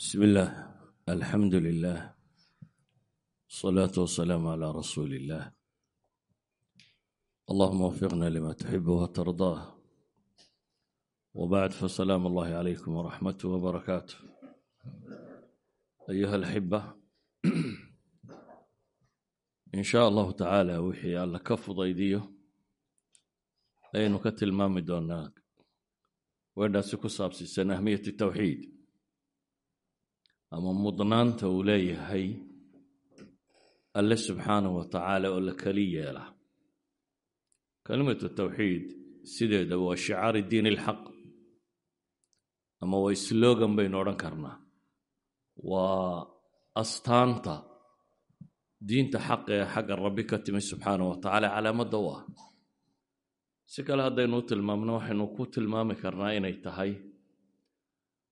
بسم الله الحمد لله الصلاة والسلام على رسول الله اللهم وفقنا لما تحب وترضاه وبعد فسلام الله عليكم ورحمته وبركاته أيها الأحبة إن شاء الله تعالى وحي alla ka fudaydiyo ayaynu ka tilmaami doonaa weedhaasi ku saabsiisan ahmiyat tawxiid ama mudnaanta uu leeyahay alle subxaanahu wa tacaala oo la keli yeela. Kelimatu tawxiid sideeda waa shicaari diin ilxaq ama waa slogan baynu odhan karnaa. Waa astaanta diinta xaq ee xagga rabbi ka timi subxaanahu wa tacaala calaamadda u ah. Si kale haddaynu u tilmaamno waxaynu ku tilmaami karnaa inay tahay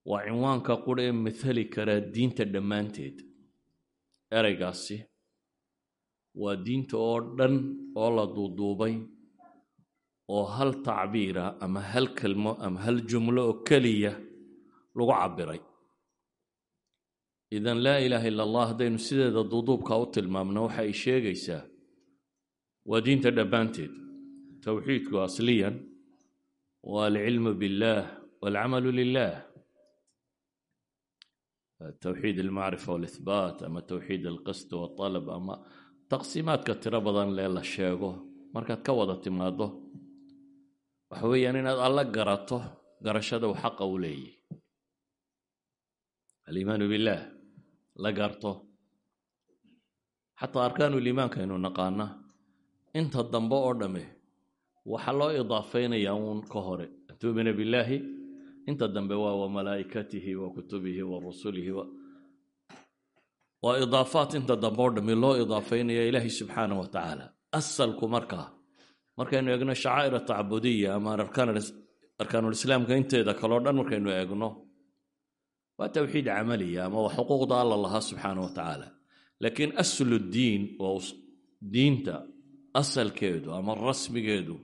waa cinwaanka qura ee mathali karaa diinta dhammaanteed. Ereygaasi waa diinta oo dhan oo la duuduubay oo hal tacbiira ama hal kelmo ama hal jumlo oo keliya lagu cabbiray. Idan laa ilaaha illa allah haddaynu sideeda duuduubka u tilmaamno waxa ay sheegaysaa waa diinta dhammaanteed. Towxiidku asliyan waa alcilmu biاllah walcamalu lilah towxiid almacrifa walihbaat ama towxiid alqasd walطalab ama taqsiimaadka tiro badan lee la sheego markaad ka wada timaado waxa weeyaan inaad alla garato garashada uu xaqa u leeyahy aliimaanu billaah la garto xataa arkaanuliimaanka aynu naqaana inta dambe oo dhamme loo idaafaynayaa uun ka hore inta dambe waa wa malaa'ikatihi wa kutubihi wa rusulihi waa idaafaat inta dambe oo dhamme loo idaafaynaya ilaahi subxaanah wa tacaala. Asalku markaa markaynu eegno shacaa'ir tacbudiya ama arkaanulislaamka inteeda kaleo dhan markaynu eegno waa towxiid camaliya ama waa xuquuqda alla lahaa subxaanah wa tacaala. Laakiin aslu diin waa diinta asalkeedu ama rasmigeedu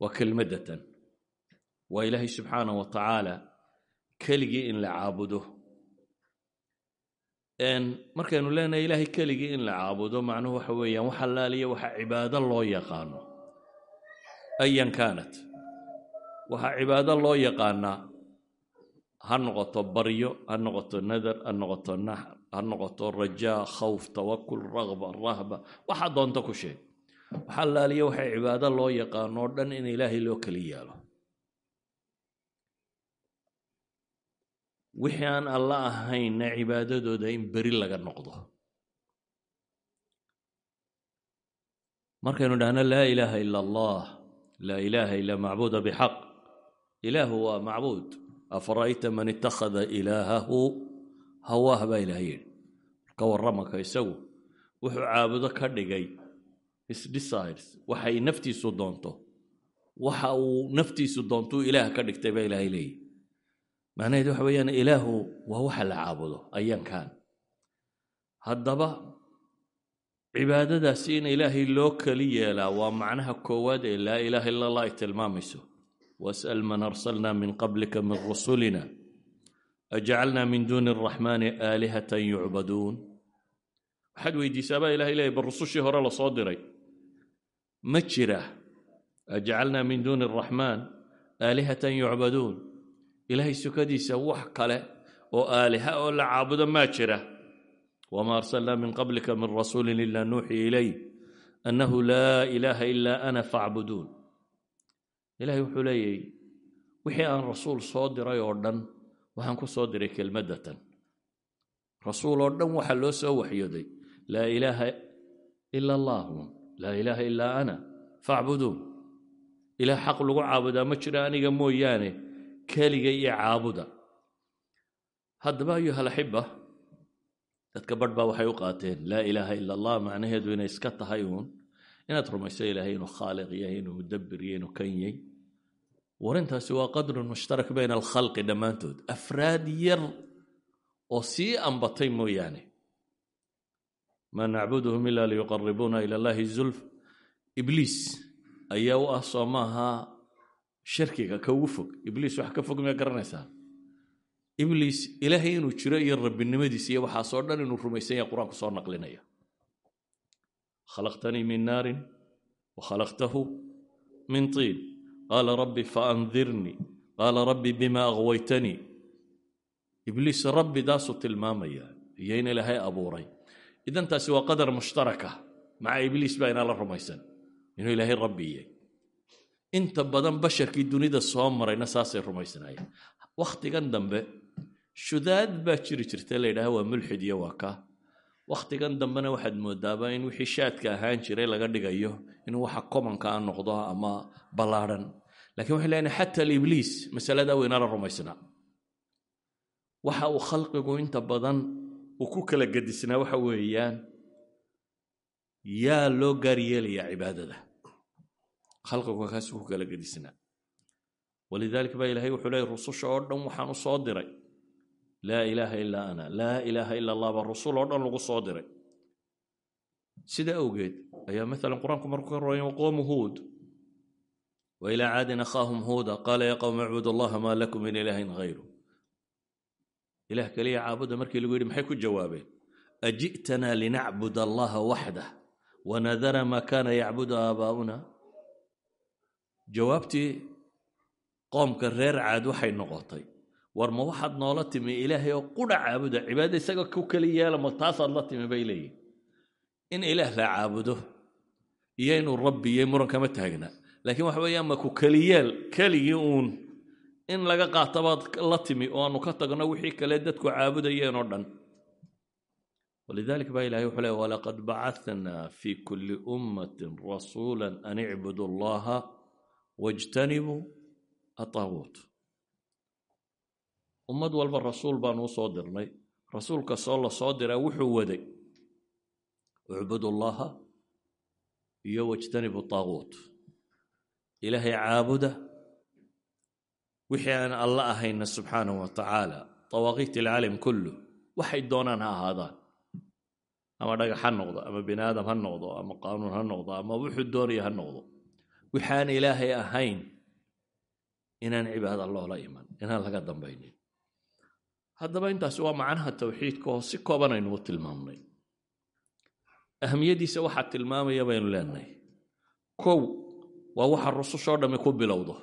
waa kelmadatan waa ilaahay subxaanah wa tacaala keligii in la caabudo. Markaynu leenahay ilaahay keligii in la caabudo macnuhu waxa weeyaan wax allaaliya waxa cibaado loo yaqaano. Ayan kaanat. Waxaa cibaado loo yaqaanaa ha noqoto nadar ha noqoto naxr ha khawf tawakul ragba rahba. Waxa doonto ku sheeg. Wax allaaliya waxay cibaado loo yaqaano in ilaahay loo keli yaalo wixii aan alla ahaynna cibaadadooda in beri laga noqdo. Markaynu dhahno laa ilaaha ila allah laa ilaaha ila macbuuda bixaq ilaahu waa macbuud. Afara'ayta man itakhada ilaahahu? Hawaah baa ilaah yidhi. Ka warramaka isagu wuxuu caabudo ka dhigay isdesires waxay naftiisu doonto waxa uu naftiisu doontuu ilaah ka dhigtay baa ilaahay leeyihi macnaheed waxa weeyaan ilaahu waa waxa la caabudo ayankan haddaba cibaadadaasi in ilaahay loo keli yeelaa waa macnaha koowaad ee laa ilaaha illa allah ay tilmaamayso was'al man arsalna min qablika min rusulina. Ajcalna min duuni araxmaani aalihatan yucbaduun waxaad weydiisaa baa ilahay leeyay bal rusushii hore la soo diray. Ma jira ajcalna min duuni araxmaan aalihatan yucbaduun ilaahay sukadiisa wax kale oo aaliha oo la caabudo maa jira. Wma arsalna min qablika min rasuuli ila nuuxii ilay annahu laa ilaaha ila ana facbuduun ilahay wuxuu leeyahy wixii aan rasuul soo diray oo dhan waxaan ku soo diray kelmadatan rasuul oo dhan waxaa loo soo waxyooday laa ilaaha ila allahu laa ilaaha ilaa ana facbuduun ilaah xaq lagu caabudaa ma jira aniga mooyaane keliga iyo caabuda. Haddaba ayuhalaxiba dadka badh baa waxay u qaateen laa ilaaha ila allah macnaheedu inay iska tahay uun. Inaad rumayso ilaahay inuu khaaliq yahay inuu mudabbir inuu kan yahay. Warintaasi waa qadrun mushtarak bayna alkhalqi dhammaantood. Afraad yar oo sii ambatay mooyaane. Maa nacbuduhum ila liyuqaribuuna ila allahi zulf. Ibliis ayaa u ah soo maaha shirkiga ka fog. Ibliis wax ka fog miyaa garanaysaa ibliis ilaahay inuu jiro iyo rabbinimadiisa iyo waxaasoo dhan inuu rumaysan yahay qur'aanku soo naqlinaya. Khalaqtanii min naarin wa khalaqtahu min tiin. Qaala rabbi faandirnii qaala rabbi bima aghwaytanii ibliis rabbi daasuu tilmaamaya. Iyo in ilaahay abuuray. Idan taasi waa qadar mushtaraka. Maca ibliis baa inaa la rumaysan. Inuu ilaahay rabbi yahay inta badan basharkii dunida soo marayna saasay rumaysnaayeen. Wakhtigan dambe shudaad baa jiri jirta la yidhaha waa mulxid iyo waa ka. Wakhtigan dambena waxaad moodaaba in wixii shaadka ahaan jiray laga dhigayo inuu waxa komanka a noqdo ama ballaadhan lakiin waxay leeyahay xata alibliis masaladaa weynala rumaysnaa waxa uu khalqigu inta badan uu ku kala gedisnaa waxa weeyaan yaa loo gaar yeelayaa cibaadada khalqigu kaasuu ku kala gedisnaa walidaalika baa ilahay wuxuu leeyay rususha oo dhan waxaan u soo diray. Laa ilaaha ilaa ana. Laa ilaaha ila allah baa rusul oo dhan lagu soo diray. Sida awgeed ayaa maalan qur'aanku markuu ka roray qoomu huud. Wa ilaa caadin akhaahum huuda. Qaala ya qowm acbudu allaha maa lakum min ilaahin hayru ilaah keliya caabuda markii lagu yidhi maxay ku jawaabeen? Aji'tanaa linacbud allaha waxdah wanadara maa kaana yacbudu aabaa'una jawaabtii qoomka reer caad waxay noqotay war ma waxaad noola timi ilaahay oo qudha caabuda cibaadada isaga ku keli yeela ma taasaad la timi bay leeyihiin in ilaah la caabudo iyo inuu rabbi iyo muran taagna. Laakiin waxa weeyaan ma ku keliyeel keligii uun. In laga qaatabaad la timi oo aanu ka tagno wixii kale dadku caabudayeen oo dhan. Baa ilahay wuxuu leey walaqad bacathnaa fi kulli ummatin rasuula an icbudu allaha wajtanibuu ataaguut ummad walba rasuul baanu u soo dirnay rasuul kastoo la soo diraa wuxuu waday ucbudu allaha iyo wajtanibu taaguut ilaahay caabuda wixii aan alla ahayna subxaanahu wa tacaala tawaaqiit alcaalam kullu waxay doonaan ha ahaadaan ama dhagax ha noqdo ama bini aadam ha noqdo ama qaanuun ha noqdo ama wuxuu doonaya ha noqdo wixaan ilaahay ahayn inaan cibaada loola iman inaan laga dambaynin. Haddaba intaasi waa macnaha tawxiidka oo si kooban aynugu tilmaamnay. Ahamiyadiisa waxaa tilmaamaya baynu leenahay kow waa waxa rusushoo dhammi ku bilowdo.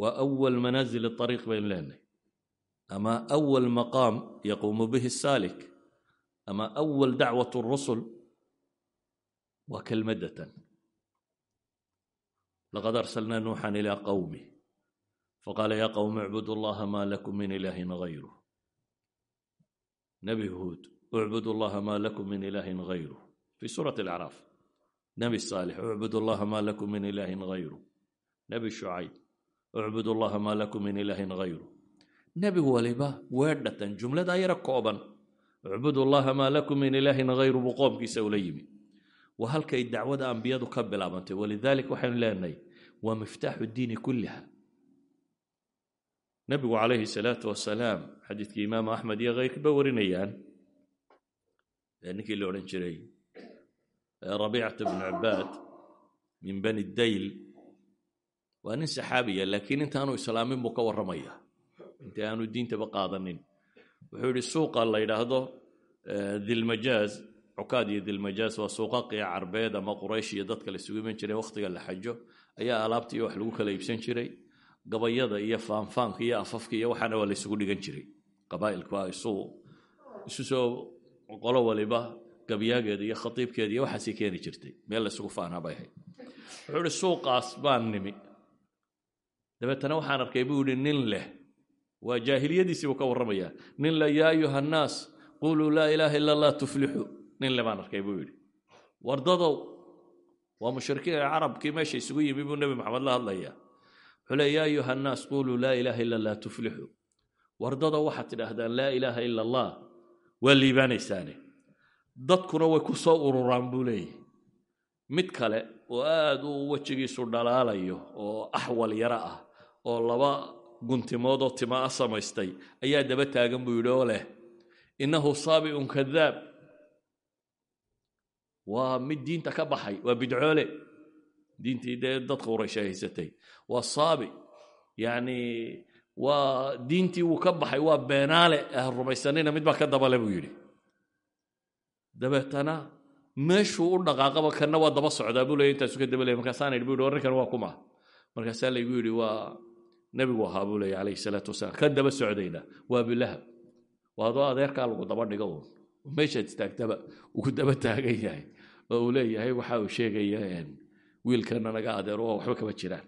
Waa awal manaazil ariiq baynu leenahay ama awal maqaam yaquumu bihi saalik ama awal dacwat rusul waa kelmadatan laqad arsalnaa nuuxan ilaa qawmih faqaala yaa qowm icbudu allaha maa lakum min ilaahin hayruh nebi huud ucbudu allaha maa lakum min ilaahin hayruh fi suurati alacraaf nebi saalix ucbudu allaha maa lakum min ilaahin hayruh nebi shucayb ucbudu allaha maa lakum min ilaahin hayruh nebi waliba weedhatan jumladaa yara kooban ucbudu allaha maa lakum min ilaahin hayru buu qoomkiisa ula waa halkay dacwada ambiyadu ka bilaabantay. Walidalik waxaynu leenahay waa miftaaxu diini kulliha. Nebigu calayhi salaatu wasalaam xadiidkii imaamu axmed iyo keyrkaba warinayaan. Ninkii la odhan jiray rabiicata bnu cibaad min bani dayl waa nin saxaabiya laakiin intaanu islaamin buu ka warramaya. Inta aanu diintaba qaadanin? Wuxuu yidhi suuqa la yidhaahdo dilmajaaz cukaad iyo dilmajaaz waa suuqaqiya carbeed ama quraysh iyo dadka la isugu iman jiray wakhtiga la xajo. Ayaa alaabta iyo wax lagu kala iibsan jiray. Gabayada iyo faanfaanka iyo afafka iyo waxaana waa la isugu dhigan jiray. Qabaa'ilku waa isu soo qolo waliba gabyaageeda iyo khatiibkeeda iyo waxaasay keeni jirtay. Meel la isugu faanaa bay wuxuu ihi suuqaas baan nimi. Dabeetana waxaan arkay buu yihi nin leh. Waa jaahiliyadiisii buu ka warramayaa. Nin leh yaa ayuha annaas quluu laa ilaaha ila allah tuflixu nin le baan arkay buu yidhi wardadow waa mushrikiin carabkii meesha isugu yimi buu nebi maxamed la hadlayaa. Wuxuu le yaa ayuha annaas quluu laa ilaaha ila allah tuflixu wardadow waxaad tidhaahdaan laa ilaaha ila allah waa liibaanaysaane. Dadkuna way ku soo ururaan buu leeyahy mid kale oo aad uu wejigiisu dhalaalayo oo axwal yaro ah oo laba guntimoodoo tima a samaystay ayaa daba taagan buu yidhi oo leh innahu saabi'un kadaab waa mid diinta ka baxay waa bidcoole. Diintii dee dadka haysatay. Waa saabi yacni waa diintii wuu ka baxay waa beenaale ah rumaysanina mid baa ka dabale buu yidhi. Dabeetana meeshuu u dhaqaaqaba kanna waa daba socdaa buu leey intaasu ka daba leey markaasaan idhi bu yidhi warrinkan waa kuma markaasaa laygu yidhi waa nebigu ahaa buu leeya calayhi salaatu wasalaam. Ka daba socdayna waa abilahab waa adoo adeerkaa lagu daba dhigo meeshaad istaagtaba uu daba taagan yahay oo uu leeyahay waxa uu sheegaya wiilkana naga adeero oo waxba kama jiraan.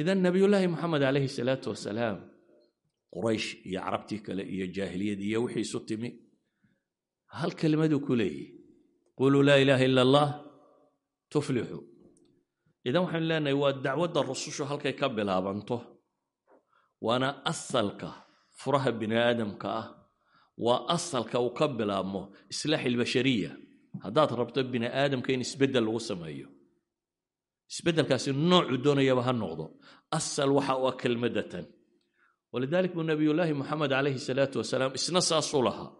Idan nabiyullaahi moxamed calayhi salaatu wasalaam quraysh iyo carabtii kale iyo jaahiliyad iyo wixii isu timi hal kelimaduu ku leeyahy quluu laa ilaaha ila allah tuflixu idan waxaynu leenahay waa dacwadda rusushu halkay ka bilaabanto waana asalka furaha bini aadamka ah waa asalka uu ka bilaabmo islaax ilbashariya haddaad rabto bini aadamka in isbeddel lagu sameeyo. Isbeddelkaasi noocuu doonayaba ha noqdo. Asal waxa u ah kelmadatan. Walidalik buu nabiyullaahi moxamed calayhi salaatu wasalaam isna saasuu lahaa.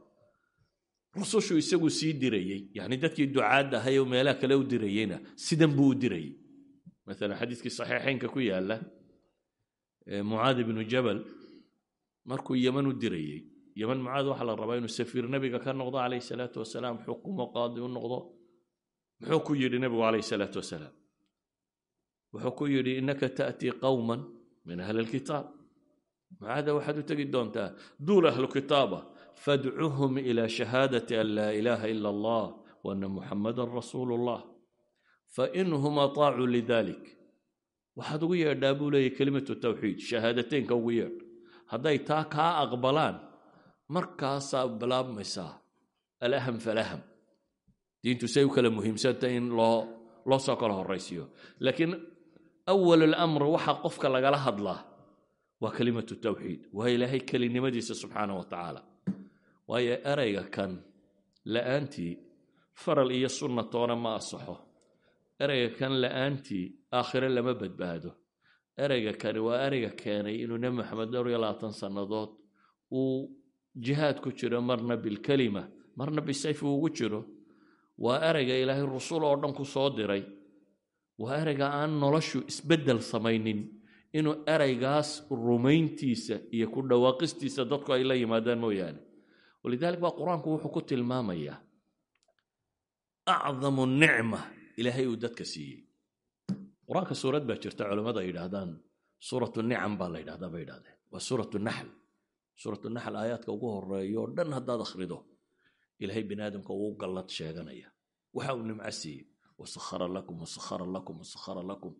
Rusushu isagu sii dirayey. Yacni dadkii ducaadda ahay oo meelaha kale u dirayeyna sidan buu u dirayey. Maalan xadiiskii saxiixaynka ku yaalla mucaad ibnu jabal markuu yeman u dirayey yeman mucaad waxaa la rabaa inuu safiir nebiga ka noqdo calayhi salaatu wasalaam xukumo qaadi u noqdo muxuu ku yidhi nebigu calayhi salaatu wasalaam wuxuu ku yidhi innaka ta'tii qawman min ahli alkitaab mucaada waxaad u tegi doontaa duul ahlu kitaaba fadcuhum ila shahaadati an laa ilaaha ila allah waana muxamadan rasuulu llah fainhum ataacuu lidalik waxaad ugu yeedhaa buu leeyahy kelimatu tawxiid shahaadateynka ugu yeedh hadday taa kaa aqbalaan markaasaa bilaabmaysaa. Alaham falaham. Diintu say u kala muhiimsantay in loo soo kala horaysiyo laakiin awal alamr waxa qofka lagala hadlaa waa kelimatu tawxiid. Waa ilaahay kelinimadiisa subxaana wa tacaala waayo erayga kan la'aantii faral iyo sunna toona ma asaxo. Ereyga kan la'aantii aakhire lama badbaado. Ereyga kani waa ereyga keenay inuu nebi maxamed dhowr iyo labaatan sannadood uu jihaad ku jiro marna bilkelima marna bisayf ugu jiro waa ereyga ilaahay rusul oo dhan ku soo diray. Waa ereyga aan noloshu isbeddel samaynin inuu ereygaas rumayntiisa iyo ku dhawaaqistiisa dadku ay la yimaadaan mooyaane. Walidalik baa qur'aanku wuxuu ku tilmaamayaa acdamu nicma ilaahay uu dadka siiyey. Qur'aanka suurad baa jirta culammada ay yidhaahdaan suuratu nicam baa la yidhahdaa bay yidhahdeen waa suuratu naxl suuratu naxl aayaadka ugu horreeya oo dhan haddaad akhrido ilaahay bini aadamka uu gallad sheeganaya. Waxa uu nimco siiyey wasakhara lakum wasakhara lakum wasakhara lakum.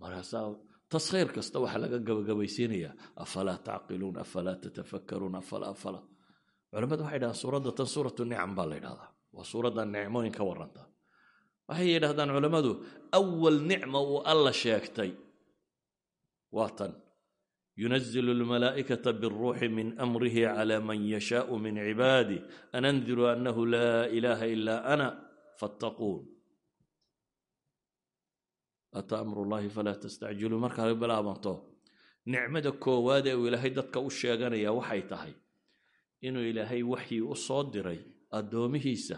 Markaasaa taskhiir kasta waxaa laga gabagabaysiinayaa afalaa tacqiluun afalaa tatafakkaruun afala afala culamadu waxay yidhahdaan suuradda tan suuratu nicam baa la yidhahdaa waa suuradda nicmooyin ka warranta. Waxay yidhahdaan culammadu awal nicma uu alla sheegtay. Waa tan yunazilu almalaa'ikata biاlruuxi min amrihi cala man yashaau min cibaadih an andiruu annahu laa ilaaha ilaa ana fattaquun ataa amru llahi falaa tastacjiluu markaa bilaabanto nicmada koowaad ee uu ilaahay dadka u sheeganaya waxay tahay inuu ilaahay waxii u soo diray addoomihiisa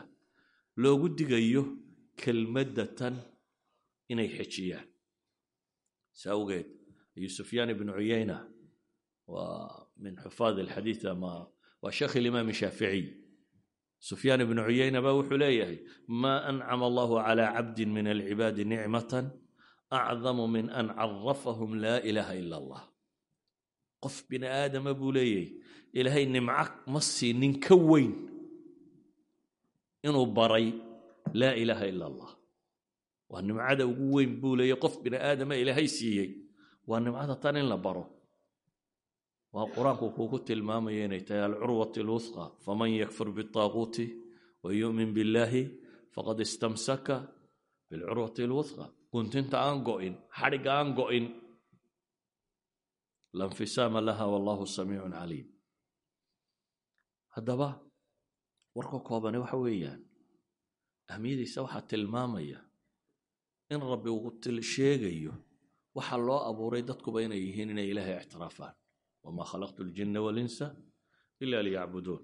loogu digayo kelmadda tan inay xejiyaan ayuu sufyaan ibnu cuyayna waa min xufaad alxadiid ama waa sheekh ilimaam shaaficiy sufyaan ibnu cuyayna baa wuxuu leeyahay maa ancama allahu calaa cabdin min alcibaadi nicmatan acdamu min an carafahum laa ilaaha ila allah. Qof bini aadama buu leeyahay ilaahay nimco ma siinin ka weyn inuu baray laa ilaaha ila allah. Waa nimcada ugu weyn buu leeyahy qof bini aadama ilaahay siiyey waa nimcada tan in la baro. Waa qur'aanku kuugu tilmaamaya inay tahay alcurwati alwusqa faman yakfur biاltaaguuti wa yu'min biاllaahi faqad istamsaka bilcurwati alwusqa. Guntinta aan go'in xadhigga aan go'in lanfisaama laha wallahu samiicun caliim haddaba warka koobani waxa weeyaan ahmiyadiisa waxaa tilmaamaya in rabbi uu sheegayo waxa loo abuuray dadkuba inay yihiin inay ilaahay ictiraafaan. Wamaa khalaqtu ljinna walinsa ila liyacbuduun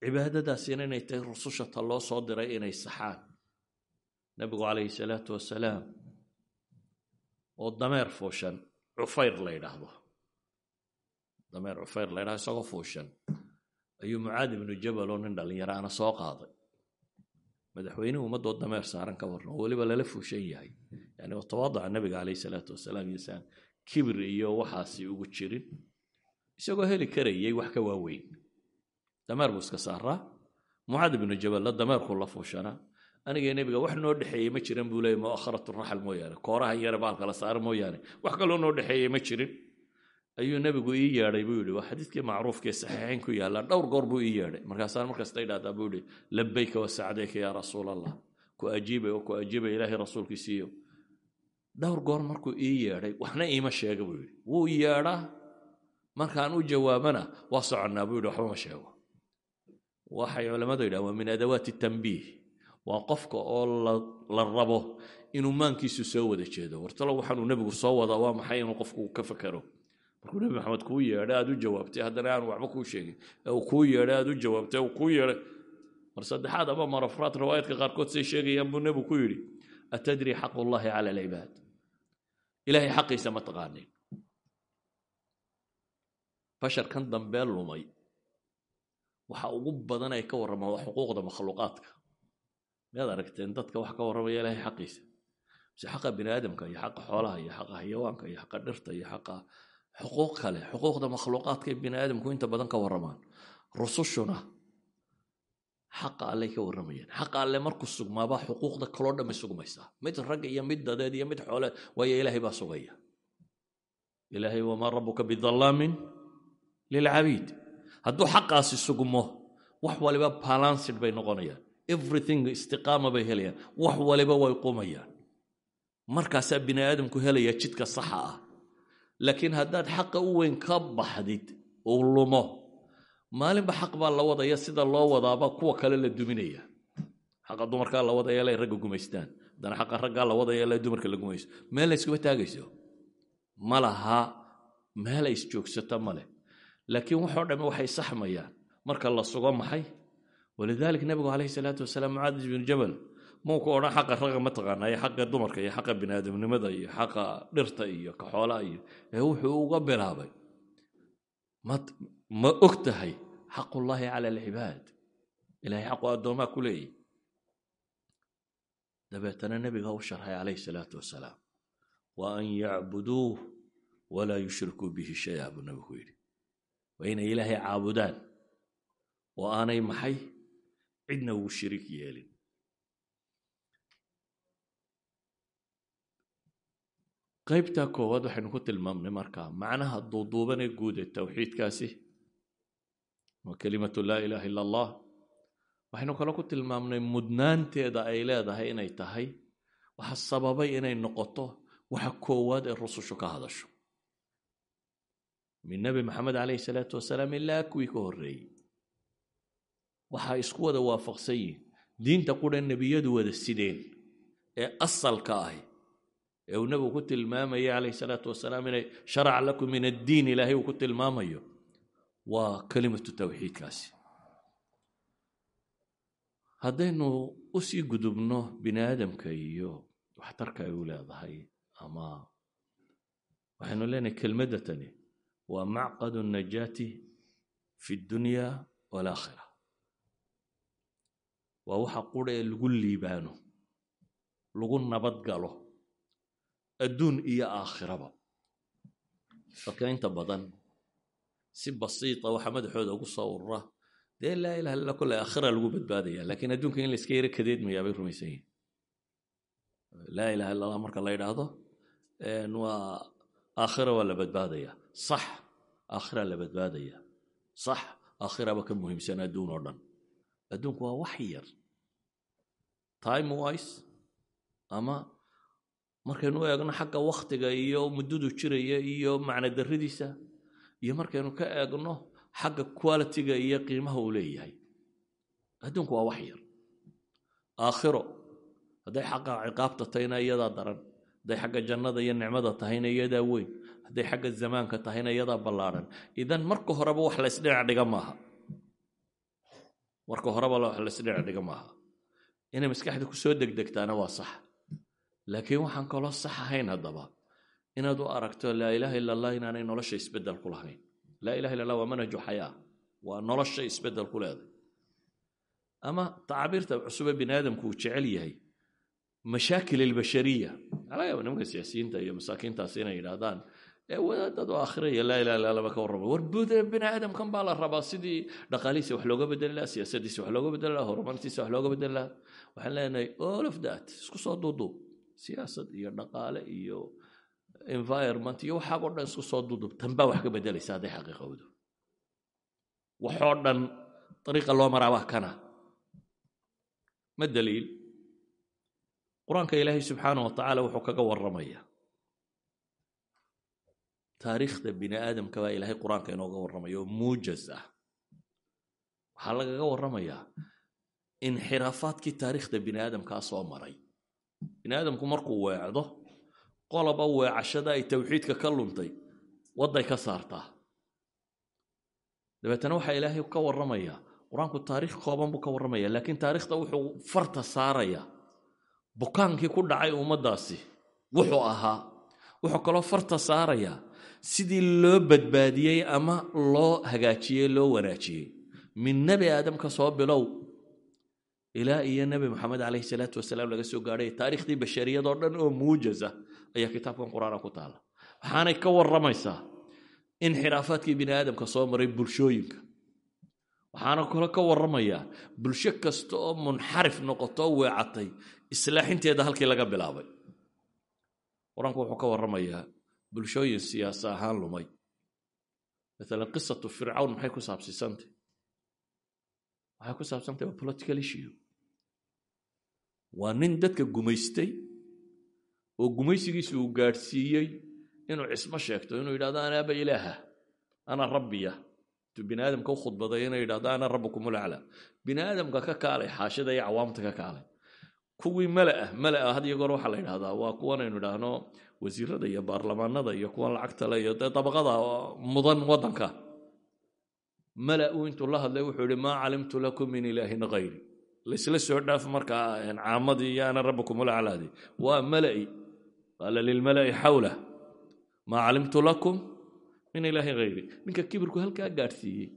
cibaadadaasina inay tahay rususha ta loo soo diray inay saxaan. Nebigu calayhi salaatu wasalaam oo dameer fuushan cufayr la yidhaahdo. Dameer cufayr la ydhaha isagoo fuushan ayuu mucaad ibnu jabal oo nin dhallinyaraana soo qaaday. Madaxweynuhu ummadoo dameer saaran ka warran weliba lala fuushan yahay yani tawaadaca nabiga caleyh salaatu wasalaam iyo kibir iyo waxaasi ugu jirin isagoo heli karayay wax ka waaweyn. Dameer buu iska saaraa. Mucaad ibnu jaballa dameerkuu la fuushanaa aniga nebiga wax noo dhexeeyey ma jiran buu leeyay mu'akharatu raxal mooyaane kooraha yare baalka la saara mooyaane wax kaloo noo dhexeeyey ma jirin. Ayuu nebigu ii yeedhay buu yidhi waa xadiidkii macruufkee saxiixayn ku yaalla dhowr goor buu ii yeedhay. Markaasaan markasta idhahdaa buu yidhi labayka wasacdayka yaa rasuul allah ku ajiibay oo ku ajiibay ilaahay rasuulkiisiiyo dhowr goor markuu ii yeedhay waxna iima sheega buu yidhi. Wuu yeedhaa markaan u jawaabana waa soconnaa buu yidhi waxba sheego. Waxay culammadu yidhahan waa min adawaati tambiih waa qofka oo la rabo inuu maankiisu soo wada jeedo. Wartalo waxaanuu nebigu soo wadaa waa maxay inuu qofku ka fakero markuu nebi maxamed kuu yeedhay aad u jawaabtay haddana aanu waxba kuu sheegin. Ee uu kuu yeedhay aad u jawaabtay uu kuu yeedhay. Mar saddexaad ama mar afraad riwaayaadka qaarkood say sheegayaan buu nebigu ku yidhi atadri xaqullahi cala alcibaad ilaahay xaqiisa ma taqaanin basharkan dambee lumay. Waxa ugu badan ay ka warramaan waa xuquuqda makhluuqaadka. Miyaad aragteen dadka wax ka warramaya ilaahay xaqiisa? Mise xaqa bini aadamka iyo xaqa xoolaha iyo xaqa xayawaanka iyo xaqa dhirta iyo xaqa xuquuq kale xuquuqda makhluuqaadka ee bini aadamku inta badan ka warramaan. Rusushuna xaqa alley ka warramayaan. Xaqa alle markuu sugmaabaa xuquuqda kaloo dhamay sugmaysaa. Mid rag iyo mid dadeed iyo mid xoole waayo ilaahay baa sugaya. Ilaahay wamaa rabbuka bidallaamin lilcabiid. Hadduu xaqaasi sugmo wax waliba balansid bay noqonayaan. Everything istiqaama bay helayaan. Wax waliba way qumayaan. Markaasaa bini aadamku helaya jidka saxa ah. Laakiin haddaad xaqa u weyn ka baxdid uu lumo maalinba xaq baa la wadaya sida loo wadaaba kuwa kale la duminaya. Xaqa dumarkaa la wadaya ilay ragga gumaystaan. Haddana xaqa raggaa la wadaya ilay dumarka la gumayso meel la yskuma taagayso? Ma laha. Meel ay isjoogsata ma leh. Laakiin waxoo dhamme waxay saxmayaan. Marka la sugo maxay? Walidalik nabigu calayhi salaatu wasalaam mucaad ibnu jabal mauku odhan xaqa ragga ma taqaanaa iyo xaqa dumarka iyo xaqa biniaadamnimada iyo xaqa dhirta iyo ka xoolaha iyo ee wuxuu uga bilaabay ma og tahay xaqullaahi cala alcibaad ilahay xaqu addoomaa ku leeyahy dabeetana nebiga u sharxay calayhi salaatu wasalaam wa an yacbuduuh walaa yushrikuu bihi shaya buu nebigu yidhi. Waa inay ilaahay caabudaan oo aanay maxay cidna ugu shiriik yeelin. Qaybtaa koowaad waxaynu ku tilmaamnay markaa macnaha duuduuban ee guud ee towxiidkaasi waa kelimatu laa ilaaha illa allah waxaynu kale ku tilmaamnay mudnaanteeda ay leedahay inay tahay. Waxa sababay inay noqoto. Waxa koowaad ee rusushu ka hadasho. Min nebi maxamed calayhi salaatu wasalaam ilaa kuwii ka horreeyey waxaa isku wada waafaqsan yihiin diinta qura nebiyadu wada sideen ee asalka ahi. Ee uu nebigu ku tilmaamayo calayhi salaatu wasalaam inay sharaca lakum min addiin ilaahay uu ku tilmaamayo waa kelimatu tawxiidkaasi. Haddaynu u sii gudubno bini aadamka iyo waxtarka ay u leedahay ama waxaynu leenahay kelmaddatani waa macqadu najaati fi dunya walaakhira waa waxa qura ee lagu liibaano lagu nabad galo adduun iyo aakhiraba. Dadka inta badan si basiita waxa madaxooda ugu soo urura. Dee laa ilaha illa kole aakhira lagu badbaadaya lakiin adduunka in la iska yaro kadeedmayaa bay rumaysan yihiin laa ilaha illa allah marka la yidhaahdo waa aakhira waa la badbaadaya. Sax aakhira la badbaadaya. Sax aakhiraba ka muhiimsan adduun oo dhan. Adduunku waa wax yar. Time wise ama markaynu u eegno xagga wakhtiga iyo muddadu jiraya iyo macno darridiisa iyo markaynu ka eegno xagga qualitiga iyo qiimaha uu leeyahay. Adduunku waa wax yar. Aakhiro hadday xagga ciqaabta tahayna iyadaa daran. Hadday xagga jannada iyo nicmada tahayna iyadaa weyn. Hadday xagga zamaanka tahayna iyadaa ballaadhan idan marka horeba wax laysdhinac dhiga maaha. Marka horeba wax laysdhinac dhiga maaha. Inay maskaxda ku degdegtaana waa sax. Laakiin waxaan kaloo sax ahayn haddaba inaad u aragto laa ilaaha illa allah inaanay nolosha isbeddel ku lahayn. Laa ilaha illa allah waa manhaju xayaa waa nolosha isbeddel ku leeday ama tacbiirta cusube bini aadamku uu jecel yahay mashaakil albashariya. Laga yaaba nimanka siyaasiyiinta iyo masaakiintaas inay yidhaahdaan ee wadaadad oo akhiraya laa ilaha illa ka warrama war bini aadamkan baa la rabaa sidii dhaqaalihiisa wax looga bedeli lahaa siyaasadiisa wax looga bedeli lahaa horumartiisa wax looga bedeli lahaa. Waxaan leenahay all of that isku soo duuduub siyaasad iyo dhaqaale iyo environment iyo waxaagoo dhan isku soo duuduub tan baa wax ka bedelaysa hadday xaqiiqowdo. Waxoo dhan dariiqa loo maraa waa kana. Ma daliil? Qur'aanka ilaahay subxaanah wa tacaala wuxuu kaga warramaya. Taariikhda bini aadamka baa ilaahay qur'aanka inooga warramaya oo muujaz ah. Waxaa lagaga warramayaa inxiraafaadkii taariikhda bini aadamkaa soo maray. Bini aadamku markuu weecdo qoloba weecashada ay tawxiidka ka luntay wadday ka saartaa. Dabeetana waxaa ilaahay ka warramayaa. Qur'aanku taariikh kooban buu ka warramaya laakiin taariikhda wuxuu farta saaraya bukaankii ku dhacay ummaddaasi wuxuu ahaa. Wuxuu kaloo farta saaraya sidii loo badbaadiyey ama loo hagaajiyey loo wanaajiyey. Min nebi aadam ka soo bilow ilaa iyo nebi moxamed calayhi salaatu wasalaam laga soo gaadhay taariikhdii bashariyadoo dhan oo muujaz ayaa kitaabkan qur'aana ku taala. Waxaanay ka warramaysaa inxiraafaadkii bini aadamka soo maray bulshooyinka. Waxaana kale ka warramayaa bulsho kasta oo munxarif noqoto oo weecatay islaaxinteeda halkii laga bilaabay. Qur'aanku wuxuu ka warramayaa bulshooyin siyaasa ahaan lumay. Maalan qisatu fircawn maxay ku saabsiisantay? Waxay ku saabsantay? Waa political issue. Waa nin dadka gumaystay oo gumaysigiisu uu gaadhsiiyey inuu cismo sheegto inuu yidhahdo anaaba ilaaha ana rabbiya intuu bini aadamka u khudbaday inuu yidhahdo ana rabbukumulacla bini aadamka ka kaalay xaashida iyo cawaamta ka kaalay kuwii mala mala had iyo goor waxaa la yidhahdaa waa kuwan aynu idhaahno wasiirada iyo baarlamaanada iyo kuwan lacagta le iyo dee dabaqada mudan waddanka mala uu intuu la hadlay wuxuu yihi maa calimtu lakum min ilaahin hayri laysla soo dhaaf markaa caamadii iyo ana rabbukumulaclaadi waa mala'i qaala lilmala'i xawlah maa calimtu lakum min ilaahin hayri ninka kibirku halkaa gaadhsiiyey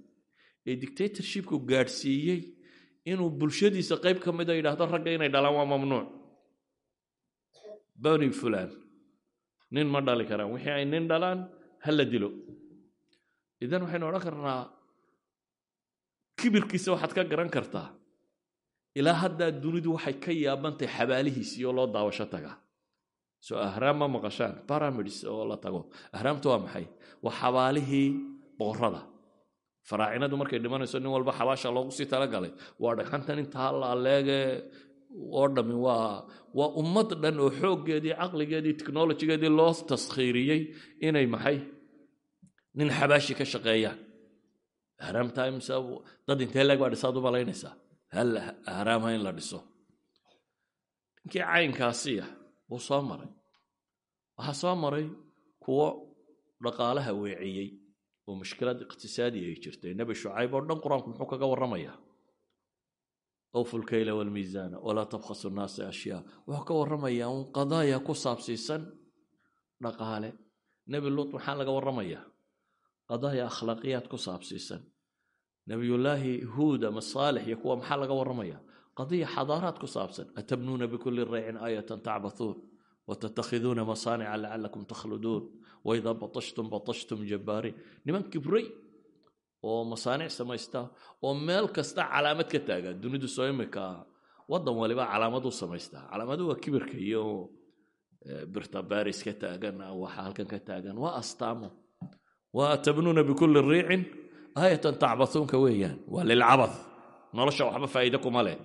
ee dictatorshipku gaadhsiiyey inuu bulshadiisa qayb ka mida yidhaahdo ragga inay dhalaan waa mamnuuc bani fulan nin ma dhali karaan wixii ay nin dhalaan ha la dilo idan waxaynu odhan karnaa kibirkiisa waxaad ka garan kartaa ilaa haddaa dunidu waxay ka yaabantahay xabaalihiisii oo loo daawasho tagaa soo ahraam ma maqashaan? Baramids oo la tago. Ahraamtu waa maxay? Waa xabaalihii boqorada faraacinadu markay dhimanayso nin walba xabaasha loogu sii talagalay. Waa dhagxantan intaa la aleege oo dhami waa waa ummad dhan oo xooggeedii caqligeedii technolojigeedii loo taskhiiriyey inay maxay? Nin xabaashi ka shaqeeyaan ahraam times dad intee leeg baa dhisaad u malaynaysaa? Hal ahraamha in la dhiso. Ninkii caynkaasiya wuu soo maray. Waxaa soo maray kuwo dhaqaalaha weeciyey oo mushkilad iqtisaadi ay jirtay. Nebi shucayb oo dhan qur'aanku muxuu kaga warramayaa? Awfu lkayla walmiisaana walaa tabkhasu nnaasa ashyaa. Wuxuu ka warramayaa un qadaaya ku saabsiisan dhaqaale. Nebi luut maxaa laga warramayaa? Qadaaya akhlaaqiyaad ku saabsiisan. Nebiyullaahi huud ama saalix iyo kuwa maxaa laga warramaya qadiya xadaaraad ku saabsan atabnuuna bikulli raycin aayatan tacbathuun watattakhiduuna masaanica lacalakum takhluduun waidaa batashtum batashtum jabbaariin niman kibray oo masaanic samaysta oo meel kasta calaamad ka taaga dunidu soo imika waddan waliba calaamadu samaystaa calaamadu waa kibirka iyo birta baris ka taagan waxa halkan ka taagan waa astaamo waa atabnuuna bikulli riicin aayatan tacbathuunka weeyaan waa lilcabath nolosha waxba faa'iide kuma leh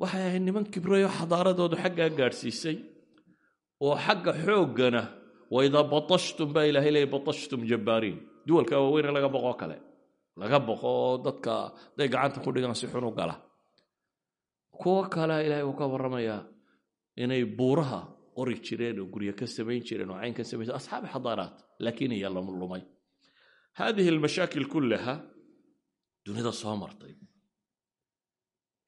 waxay ahayd niman kibrayo xadaaradoodu xaggaa gaadhsiisay oo xagga xooggana wa idaa batashtum baa ilahay leeyay batashtum jabbaariin duwalka waaweyne laga boqoo kale. Laga boqo oo dadka day gacanta ku dhigaan si xun u gala. Kuwo kale ilahay wuu ka warramayaa inay buuraha qori jireen oo guryo ka samayn jireen oo cayn ka samayn asxaabi xadaaraat laakiin iya lamu lumay. Haadihi almashaakil kullaha dunida soo martay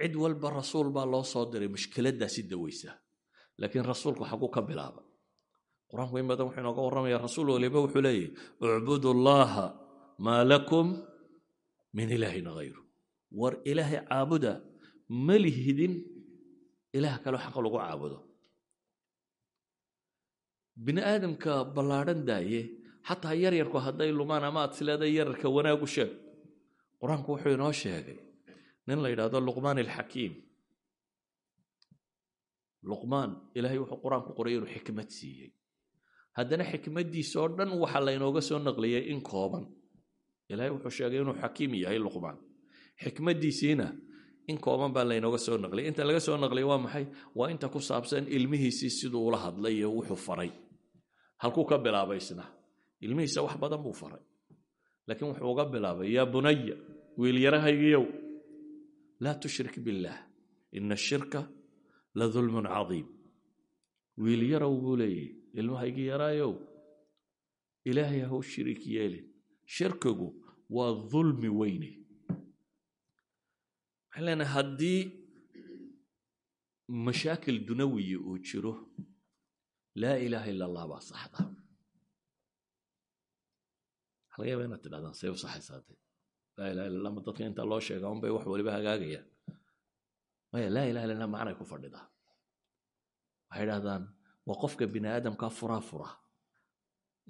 cid walba rasuul baa loo soo diray mushkiladdaasi daweysa. Laakiin rasuulku xaguu ka bilaaba. Qur'aanku in badan wuxuu inooga warramaya rasuul waliba wuxuu leeyahy ucbudu llaha maa lakum min ilaahin hayru war ilaahay caabuda ma lihidin ilaah kaloo xaq lagu caabudo. Bini aadamka ballaadhan daaye xataa yaryarku hadday lumaan ama aad sileeday yararka wanaagu sheeg. Qur'aanku wuxuu inoo sheegay nin la yidhaahdo luqmaan alxakiim luqmaan ilaahay wuxuu qur'aanku qoray inuu xikmad siiyey haddana xikmaddiisa dhan waxaa laynooga soo naqliyey in kooban. Ilaahay wuxuu sheegay inuu xakiim yahay luqmaan xikmaddiisiina in kooban baa laynooga soo naqliyay. Inta laga soo naqliyay waa maxay? Waa inta ku saabsan ilmihiisii siduu ula hadlay iyo wuxuu faray. Halkuu ka bilaabay ilmihiisa wax badan buu faray. Laakiin wuxuu uga bilaabay yaa bunaya wiilyarahaygiyow laa tushrik billaah ina ashirka la dulmun cadiim wiil yarow buu leeyahy ilmahaygii yaraayow ilaahay haw shiriik yeelin shirkigu waa dulmi weyne waxaan leenahay haddii mashaakil dunawiyi uu jiro laa ilaaha ila allah baa u laa ilaha illa ma dadka inta loo sheega unbay wax waliba hagaagayaan maya laa ilaha illa allah macnay ku fadhidaa waxay idhahdaan waa qofka bini aadamkaa furaa fura.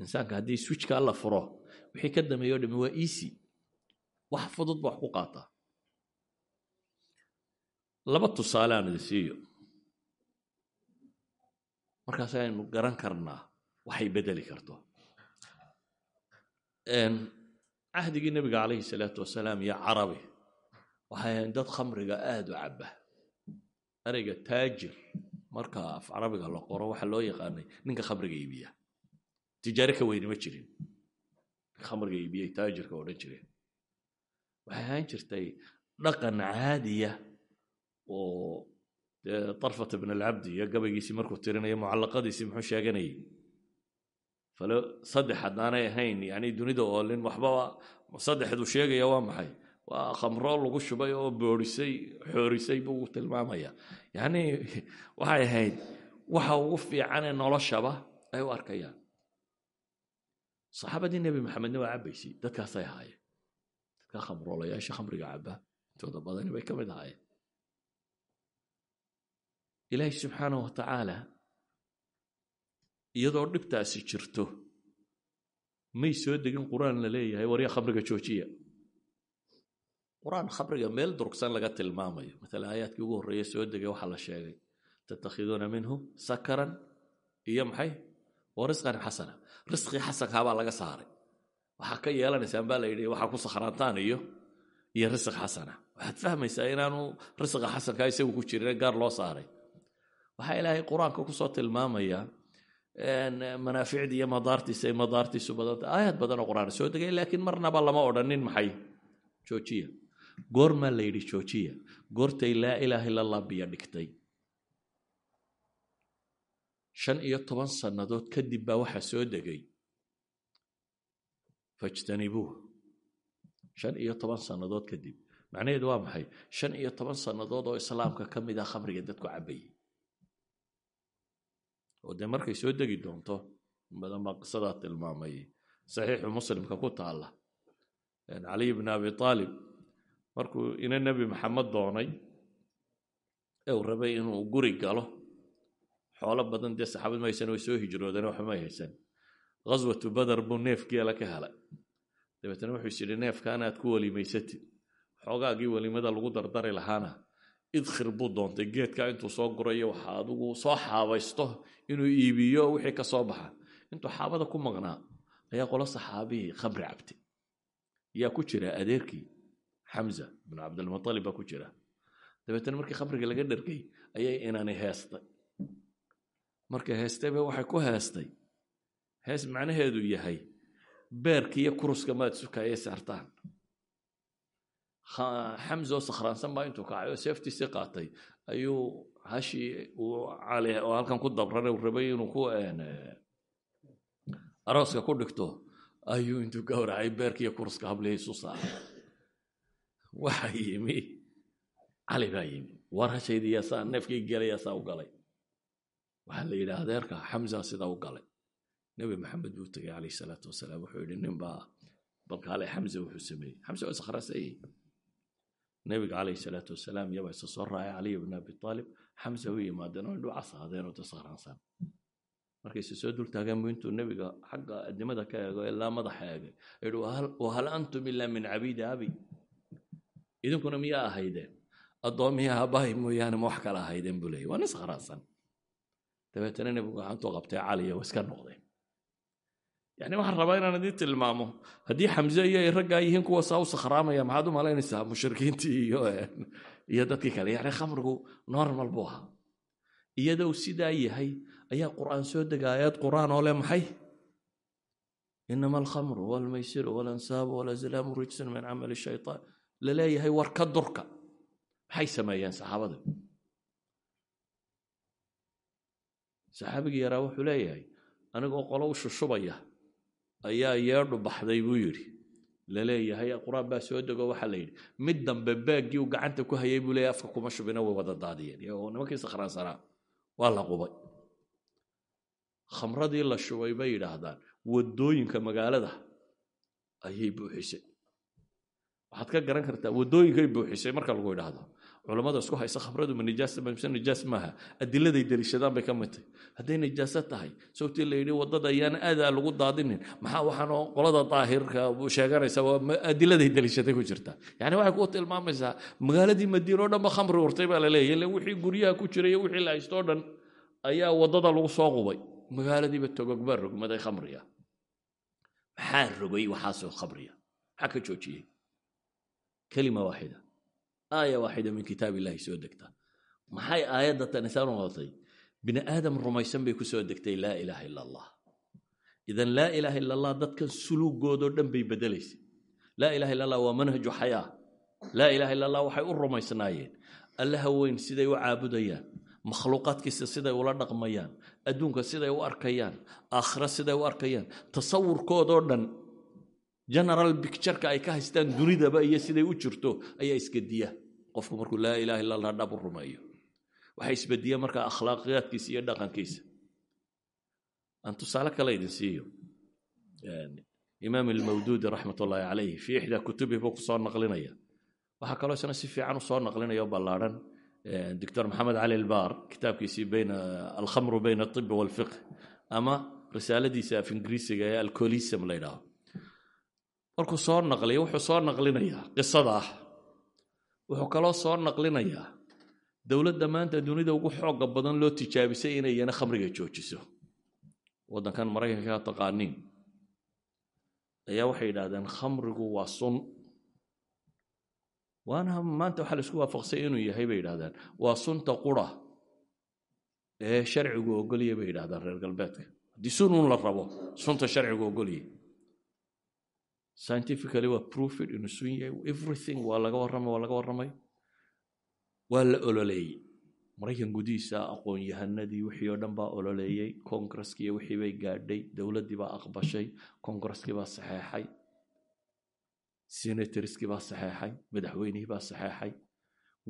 Insaanka haddii swijkaa la furo wixii ka dameeyo o dhami waa easy. Wax fudud ba wax ku qaataa laba tusaale aan idin siiyo. Markaas aynu garan karnaa waxay bedeli karto cahdigii nebiga calayhi salaatu wasalaam iyo carabi waxay ahayn dad khamriga aada u cabba. Ereyga marka af carabiga la qoro waxaa loo yaqaanay ninka khamriga iibiya. Tijaare ka ma jirin. Khamriga iibiyey taajirka odhan jireen waxay ahaan jirtay dhaqan caadiya oo darfat ibn alcabdi iyo gabaygiisii markuu tirinaya mucallaqadiisii muxuu sheeganayay saddex haddaanay ahayn yani dunida oo lin waxbaba saddexdu sheegaya waa maxay? Waa khamro lagu shubay oo boorisay xoorisay buu tilmaamaya. Yani waxay ahayd waxa ugu fiicanee noloshaba ay u arkayaan saxaabadii nebi maxamedna waa cabbaysay dadkaasay ahaayeen. Dadka khamroolayaasha khamriga cabba intooda badani bay ka mid ahaayeen. Ilaahi subxaanah wa tacaala iyadoo dhibtaasi jirto. May soo degin qur'aan la leeyahay warya khamriga joojiya. Qur'aan khamriga meel durugsan laga tilmaamayo. Maala aayaadkii ugu horreeye soo degay waxaa la sheegay tattakhiduuna minhu sakaran iyo maxay? Wa xasana risqii xasankaabaa laga saaray. Waxaa ka yeelanaysaan baa la yidhi waxaa ku sakhraantaan iyo iyo risq xasana waxaad fahmaysaa inaanu risqa xasankaa isagu ku jirin gaar loo saaray. Waxaa ilaahay qur'aanka ku soo tilmaamaya manaaficdii iyo madaartiisa ay madaartiisu badanta. Aayad badanoo qur'aan soo degay laakiin marnaba lama odhanin maxay? Joojiya. Goormaa la yidhi joojiya. Goortay laa ilaaha illa biyo dhigtay. Shan iyo toban sannadood kadib baa waxaa soo degay. Fajtanibuuh shan iyo toban sannadood kadib macnaheedu waa maxay? Shan iyo toban sannadood oo islaamka ka mid ah khamriga dadku cabbayay oo dee markay soo degi doonto badan baa qisadaa tilmaamay. Saxiixu muslimka ku taalla. Caliy bn abi aalib markuu ina nebi maxamed doonay ee rabay inuu guri galo xoolo badan dee saxaabad ma haysan way soo hijroodeen waxba may haysan. Ghaswatu badar buu neef geela ka helay. Dabeetna wuxuu is yidhi neefkaana aad ku welimaysatid xoogaagii welimada lagu dardari idkhir buu doontay geedka intuu soo gurayo waxa adigu soo xaabaysto inuu iibiyo wixii ka soo baxa. Intuu xaabada ku maqnaa ayaa qolo saxaabihii khamri cabtay. Yaa ku jira adeerkii xamza bn cabdilmualib baa ku jira. Dabeetna markii khamriga laga dhargay ayay inani heestay markay heestayba waxay ku heestay hees macnaheedu yahay beerka iyo kuruska maad sukayay saartaan xamza oo sakhraansan baa intuu kacay oo seeftiisii qaatay ayuu hashii uu cali oo halkan ku dabrana uu rabay inuu ku arooska ku dhigto ayuu intuu gowracay beerkiiyo kuruska hablihiisu saaray waxa yimi cali baa yimi war hashaydii yaasaa neefkii gelay yaasaa u galay waxaa la yidhi adeerka xamza sidaa u galay nebi maxamed buu tegay calayh salaatu nebiga calayhi salaatu wasalaam iyabaa isa soo raacay caliy bn abi aalib xamse u yimaadeen oo indhu casaadeen oo tasakhraansan markay isa soo dultaageen buu intuu nebiga xagga adimada ka eego ilaa madaxa eegay. Yidhi wahal antum ilaa min cabiidi abi? Idinkuna miyaa ahaydeen? Addoomiya aabbahay mooyaane ma wax kala ahaydeen buu leeyay waa nin sakhraansan dabeetana nebigu gacantuu qabtay caliya waa iska noqdeen yani waxaan rabaa inaan idiin tilmaamo. Haddii xamse iyo raggaa yihiin kuwa saa u sakhraamaya maxaad u malaynaysaa mushrikiintii iyo iyo dadkii kale? Yani khamrigu normal buu ahaa. Iyadoo sidaa yahay ayaa qur'aan soo dega aayad qur'aan oo leh maxay? Inama alkhamru walmaysiru walansaabu walazlaamu rijsun min camali shaytaan. Laleeyahay war ka durka. Maxay sameeyeen saxaabada saxaabigii yaraa wuxuu leeyahay anigoo qolo u shushubaya ayaa yeedhu baxday buu yidhi. Laleeyahay qur'aan baa soo dego waxaa la yidhi mid dambe baaggii uu gacanta ku hayay buu leeyahay afka kuma shubina way wada daadiyeen. Iyagoo nimankii sakhraansanaa waa la qubay. Khamradii la shubay bay yidhaahdaan waddooyinka magaalada ayay buuxisay. Waxaad ka garan kartaa waddooyinkay buuxisay marka lagu yidhaahdo culammada isku haysa mise nijaas maaha. Adiladay deliishadaan bay ka mid tahay. Hadday nijaaso tahay sababtii la yidhi waddada ayaan aadaa lagu daadinin. Maxaa waxaanoo qolada daahirka sheeganaysa adiladay deliishaday ku jirta yani waxay ku tilmaamaysaa magaaladii madiina o dhan ba khamri urtay baa la leeyahy ille wixii guryaha ku jiray iyo wixii la haystoo dhan ayaa waddada lagu soo qubay. Magaaladiiba togog baa rogmaday khamriga. Maxaa rogay? Waxaasoo khamriga. Maxaa ka joojiyey? Kelima waaxida aaya waaxida min kitaab illahi soo degta maxay aayadda tan isaan noqotay bini aadam rumaysan bay ku soo degtay laa ilaaha ila allah idan laa ilaaha ila allah dadkan suluugoodoo dhan bay bedelaysay laa ilaha illa allah waa manhaju xayaa laa ilaha illa allah waxay u rumaysnaayeen allaha weyn siday u caabudayaan makhluuqaadkiisa siday ula dhaqmayaan adduunka siday u arkayaan aakhira siday u arkayaan tasawurkoodoo dhan general bictureka ay ka haystaan dunidaba iyo siday u jirto ayaa isgediya qofku markuu laa ilaha illa allah dhab u rumeeyo. Waxaa isbediya markaa akhlaaqiyaadkiisa iyo dhaqankiisa. Aan tusaale kale idin siiyo. Imaam almawduudi raxmat ullaahi calayh fii ixdaa kutubihi buu ku soo naqlinaya. Waxaa kaloo isna si fiican u soo naqlinaya oo ballaadhan doctor maxamed cali albaar kitaabkiisii bayna alkhamru bayna altibi walfiqh. Ama risaaladiisa af ingiriisiga ee alcolism la ydhaahdo markuu soo naqliya wuxuu soo naqlinayaa qisada ah. Wuxuu kaloo soo naqlinayaa dowladda maanta dunida ugu xooga badan loo tijaabisay inay iyana khamriga joojiso. Waddankan maraykanka taqaaniin. Ayaa waxay yidhahdeen khamrigu waa sun. Waana maanta waxaa la isku waafaqsay inuu yahay bay yidhahdeen waa sunta qura ee sharcigu ogolya bay yidhahdaan reer galbeedka. Haddii sun un la rabo sunta sharcigu ogolya scientifically waa proofed inuu sun yahay everything waa laga warramay waa laga warramay. Waa la ololeeyey maraykan gudihiisa aqoon-yahanadii wixii oo dhan baa ololeeyey congresskiiyo wixii bay gaadhay. Dowladdii baa aqbashay. Congresskii baa saxeexay. Senatorskii baa saxeexay. Madaxweynihii baa saxeexay.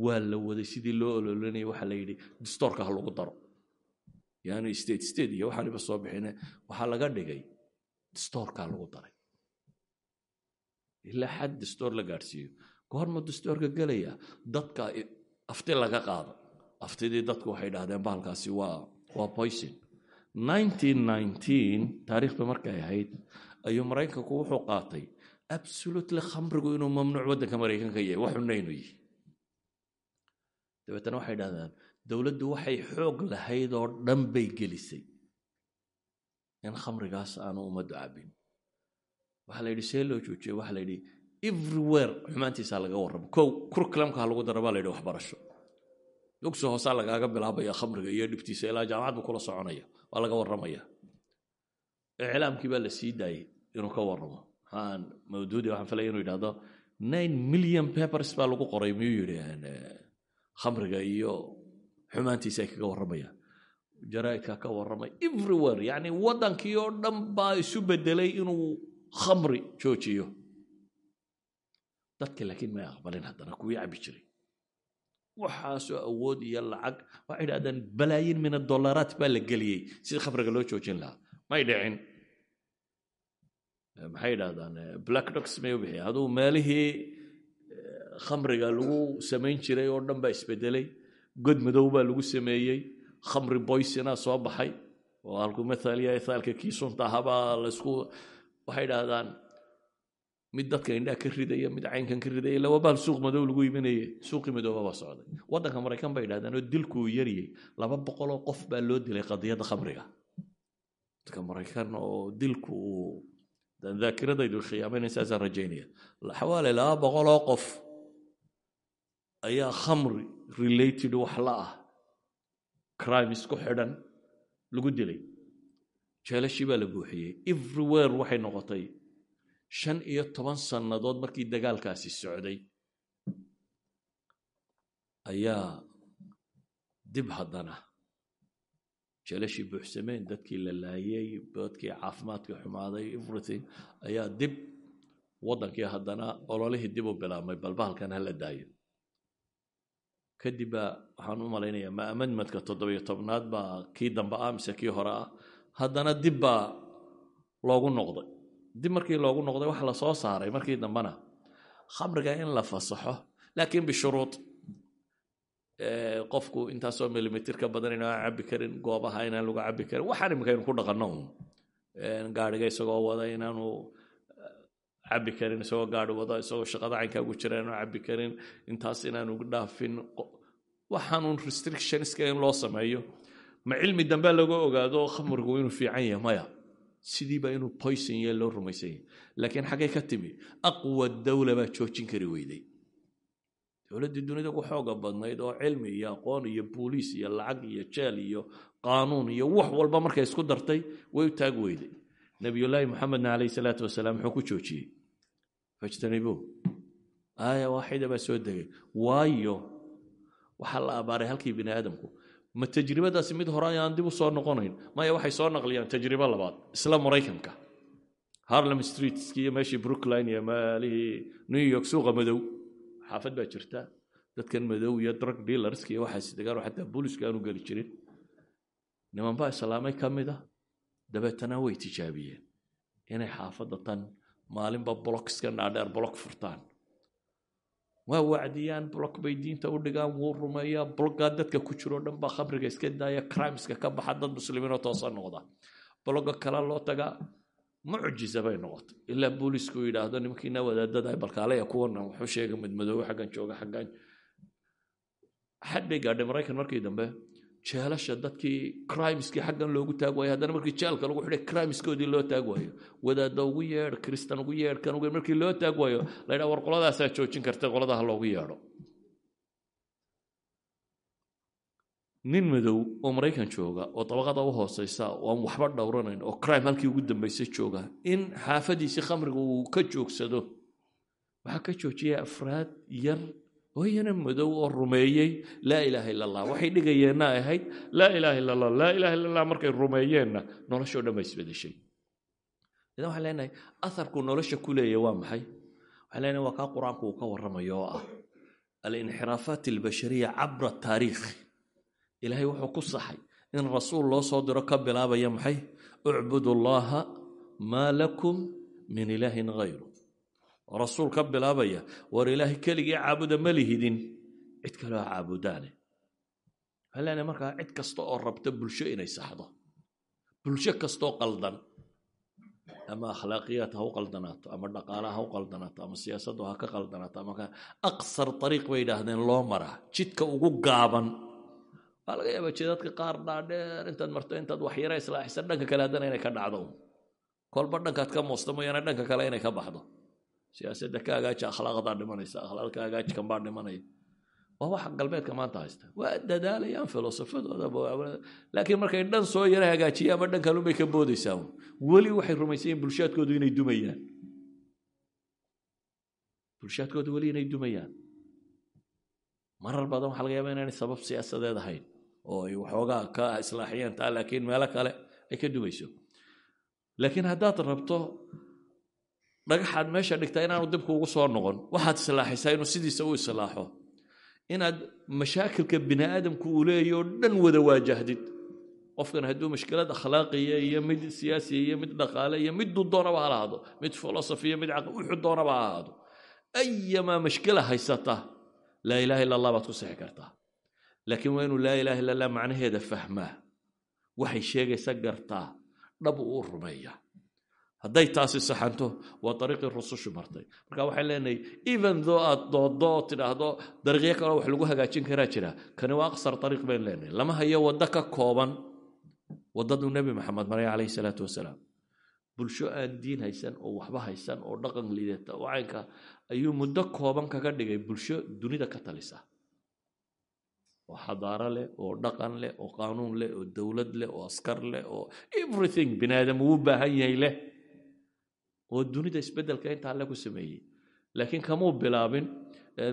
Waa la waday. Sidii loo ololanayay waxaa la yidhi distoorka ha lagu daro. Yani state state iyo waxaaniba soo bixine waxaa laga dhigay distoorkaa lagu daray ilaa xad distoor la gaadhsiiyo. Goorma distoorka gelaya dadka afti laga qaado. Aftidii dadku waxay dhahdeen bahalkaasi waa poison. taariikhdu markay ahayd ayuu maraykanku wuxuu qaatay absolutely khamrigu inuu mamnuuc waddanka maraykanka yahay waxuna inuu yihi dabeetana waxay dhahdaan dowladdu waxay xoog lahayd oo dhan bay gelisay in khamrigaas aanu ummaddu cabin waxaa la yidhi see loo joojiyey waxaa la yidhi everywhere. Xumaantiisaa laga warramo. Kow kurkulamka lagu dara baa la yidhi waxbarasho. Dugsi hoosaa lagaaga bilaabaya khamriga iyo dhibtiisa ilaa jaamacad buu kula soconaya waa laga warramaya. Iclaamkii baa la sii daayey inuu ka warramo. Maxaan mawduudi waxaan filaya inuu yidhahdo nine million papers baa lagu qoray miyuu yidhi khamriga iyo xumaantiisa ay kaga warramayaan jaraa'idka ka warramay everywhere. Yacni waddankii oo dhan baa isu bedelay inuu khamri joojiyo. Dadka laakiin may aqbalin haddana kuwii cabbi jiray. Waxaasoo awood iyo lacag waxay idhahdeen balaayin min adolaraat baa la geliyey. Sidii khamriga loo joojin lahaa may dhicin. Maxay yidhahdaan black dogs may u bixiya aduu meelihii khamriga lagu samayn jiray oo dhan baa isbedelay. God madow baa lagu sameeyey. Khamri boysina soo baxay. Oo halku mathaliya ithaalka kii ahabaa laysku waxay idhaahdaan mid dadka indhaa ka ridaya mid caynkan ka ridaya bahal suuq madow lagu iibinaye suuqii madoobaba socday. Waddanka maraykan bay idhahdaan oo dilku uu yaryay laba boqoloo qof baa loo dilay qadiyadda khamriga. Dadka maraykan oo dilku uu daakiradaydu khiyaamayna saasaan rajaynaya xawaale laba boqoloo qof ayaa khamri related wax la ah crimes ku xidhan lagu dilay jeelashii baa la buuxiyey. Everywhere waxay noqotay shan iyo toban sannadood markii dagaalkaasi socday ayaa dib haddana jeelashii buuxsameen dadkii la laayey dadkii caafimaadkii xumaaday everything ayaa dib waddankii haddana ololihii dib u bilaabmay balbahalkan hala daayo. Kadib baa waxaan u malaynayaa ma amendmentka toddobiyo tobnaad baa kii dambe ah mise kii hore ah haddana dib baa loogu noqday. Dib markii loogu noqday waxa la soo saaray markii dambena khamriga in la fasaxo laakiin bishuruud qofku intaasoo milimitr badan inaan cabbi karin goobaha inaan lagu cabbi karin waxaan imikaynu ku dhaqanno un gaadhiga isagoo wada inaanu cabbi karin isagoo gaadhi wada isagoo shaqada caynkaagu jira inaanu cabbi karin intaas inaanu dhaafin waxaanun restrictionska loo sameeyo ma cilmi dambe laga ogaado khamrigu inuu fiican yahay maya. Sidiiba inuu poison yahe loo rumaysan yahay laakiin xaggay ka timi aqwa dawla baa joojin kari weyday dowladdii dunida ugu xooga badnayd oo cilmi iyo aqoon iyo booliis iyo lacag iyo jeel iyo qaanuun iyo wax walba markay isku dartay way u taag weyday nabiyullaahi maxamedna calayhi salaatu wasalaam muxuu ku joojiyey. Fajtanibuu aaya waaxida baa soo degay. Waayo waxaa la abaaray halkii bini aadamku ma tajribadaasi mid hore ayaan dib u soo noqonayn? Maya waxay soo naqliyaan tajribo labaad. Isla maraykanka. Harlem streetski iyo meeshii brookline iyo maalihii new york suuqa madow. Xaafad baa jirta. Dadkan madow iyo drug dealerska iyo waxaas degaan xataa booliska aanu geli jirin. Niman baa islaamay ka mid ah dabeetana way tijaabiyeen. Inay xaafadda tan maalinba blockska dhaadheer block furtaan waa wacdiyaan block bay diinta u dhigaan wuu rumeeyaa bloggaa dadka ku jiroo dhan baa khamriga iska daaya crimeska ka baxa dad muslimiinoo toosa noqda. Blogga kale loo tagaa mucjisa bay noqotay. Ilaa boolisku yidhaahdo nimankiina wadaadada balkaalaya kuwana wuxuu sheegay madmadoobe xaggan jooga xaggan. Xad bay gaadhay maraykan markii dambe jeelasha dadkii crimeskii xaggan loogu taag waayo. Haddana markii jeelka lagu xidhay crimeskoodii loo taag waayo. Wadaadda ugu yeedh kristan ugu yeedh kan ugu markii loo taag la ydhaha war qoladaasaa joojin karta qoladaha loogu yeedho. Nin madow oo maraykan jooga oo dabaqada u hooseysa oo aan waxba dhowranayn oo crime halkii ugu dambeysay jooga in xaafadiisii khamriga uu ka joogsado waxaa ka joojiyay afraad yar oo iyana madow oo rumeeyey laa ilaaha illa allah waxay dhigayeenna ahayd laa ilaaha illa allah laa ilaaha illa allah markay rumeeyeenna noloshoo dhan ba isbedeshay. Idan waxaan leenahay atharku nolosha ku leeyahy waa maxay? Waxaan leenahay waa kaa qur'aanku uu ka warramayo oo ah alinxiraafaat albashariya cabra taariikh. Ilaahay wuxuu ku saxay in rasuul loo soo diro ka bilaabaya maxay? Ucbudu allaha maa lakum min ilaahin hayru rasuul ka bilaabaya war ilaahay keligii caabuda ma lihidin. Cid kaloo caabudaane. Waxaan leenahay markaa cid kasta oo rabta bulsho inay saxdo. Bulsho kastoo qaldan. Ama akhlaaqiyaad ha u qaldanaato ama dhaqaalaha ha u qaldanaato ama siyaasaddu ha ka qaldanaato ama aqsar ariiq bay yidhaahdeen loo maraa jidka ugu gaaban. Waa laga yaaba jeedadka qaar dhaadheer intaad marto intaad waxyara islaaxisa dhanka siyaasadda ka agaaji akhlaaqdaa dhimanaysa akhlaaq ka agaaji kanbaa dhimanaya waa waxa galbeedka maanta haysta. Waa dadaalayaan filosofadooda markay dhan soo yara hagaajiya ama dhan kalunbay ka boodaysaa weli waxay rumaysan yihiin bulshaadkoodu inay dumayaan. Bulshaadkoodu weli inay dumayaan. Marar badan waxaa laga yaaba inaanay sabab siyaasadeed ahayn oo ay waxoogaa ka islaaxiyeen taa laakiin meelo kale ay ka dumayso. Laakiin haddaad rabto dhagaxaad meesha dhigtaa inaanu dibku ugu soo noqon. Waxaad islaaxisaa inuu sidiisa u islaaxo. Inaad mashaakilka bini aadamku uu leeyahy oo dhan wada waajahdid. Qofkan hadduu mashkilad akhlaaqiya iyo mid siyaasiya iyo mid dhaqaale iyo miduu doonaba ha lahaado. Mid filosofi iyo mid caqli wuxuu doonaba ha ayamaa mashkila haysata laa ilaha illa allah baad ku sixi kartaa. Laakiin waa inuu laa ilaha illa allah macnaheeda fahmaa. Waxay sheegaysa gartaa dhab uu rumeeya hadday taasi saxanto waa dariiqii rusushu martay. Marka waxaan leenahay even though aad dooddo oo tidhaahdo dariiqyo kaleo wax lagu hagaajin karaa jira kani waa aqsar dariiq bayn leenahay. Lama hayo waddo ka kooban waddaduu nebi maxamed maray calayhi salaatu wasalaam. Bulsho aan diin haysan oo waxba haysan oo dhaqan liidata oo caynka ayuu muddo kooban kaga dhigay bulsho dunida ka talisa. Oo xadaaro leh oo dhaqan leh oo qaanuun leh oo dowlad leh oo askar leh oo everything bini aadam uu baahan yahay leh oo dunida isbeddelka intaa alle ku laakiin kamuu bilaabin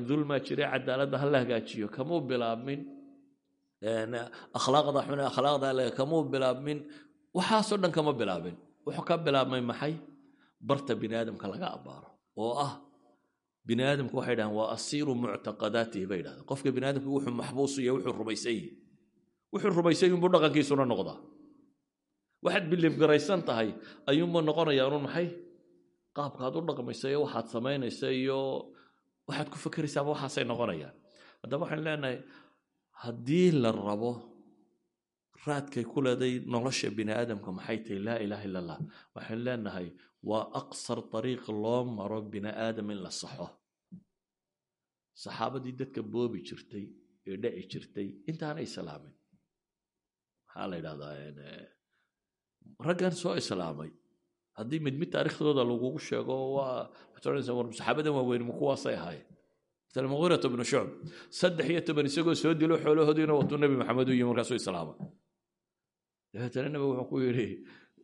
dulmaa jire cadaaladda hala hagaajiyo kamuu bilaabmin akhlaaqda xune akhlaaqda le kamuu bilaabmin waxaasoo dhan kama bilaabin wuxuu ka bilaabmay maxay barta bini aadamka laga abaaro oo ah bini aadamku waxay dhahaan waa asiiru muctaqadaatihi bay dhahdeen qofka bini aadamku wuxuu maxbuusu iyo wuxuu rumaysan yihi wuxuu rumaysan yihiin buu dhaqankiisuna noqdaa waxaad bilibgaraysan tahay ayuunba noqonayaa unun maxay qaabkaad u dhaqmaysa iyo waxaad samaynaysa iyo waxaad ku fekeraysaaba waxaasay noqonayaan. Haddaba waxaan leenahay haddii la rabo raadkay ku leeday nolosha bini aadamka maxay tahay laa ilaha illa allah waxaan leenahay waa aqsar dariiq loo maro bini aadam in la saxo. Saxaabadii dadka boobi jirtay ee dhaci jirtay intaana islaamin maxaa la yidhahdaa raggan soo islaamay haddii mid mid taariikhdooda lagugu sheego waa saxaabadan waaweyn kuwaasay ahaayeen mala muirat bnu shucb saddex iyo toban isagoo soo dilo xoolahoodiina watuu nebi maxamed u yimi markaasu islaama. Dabeetana nebigu wuxuu ku yidhi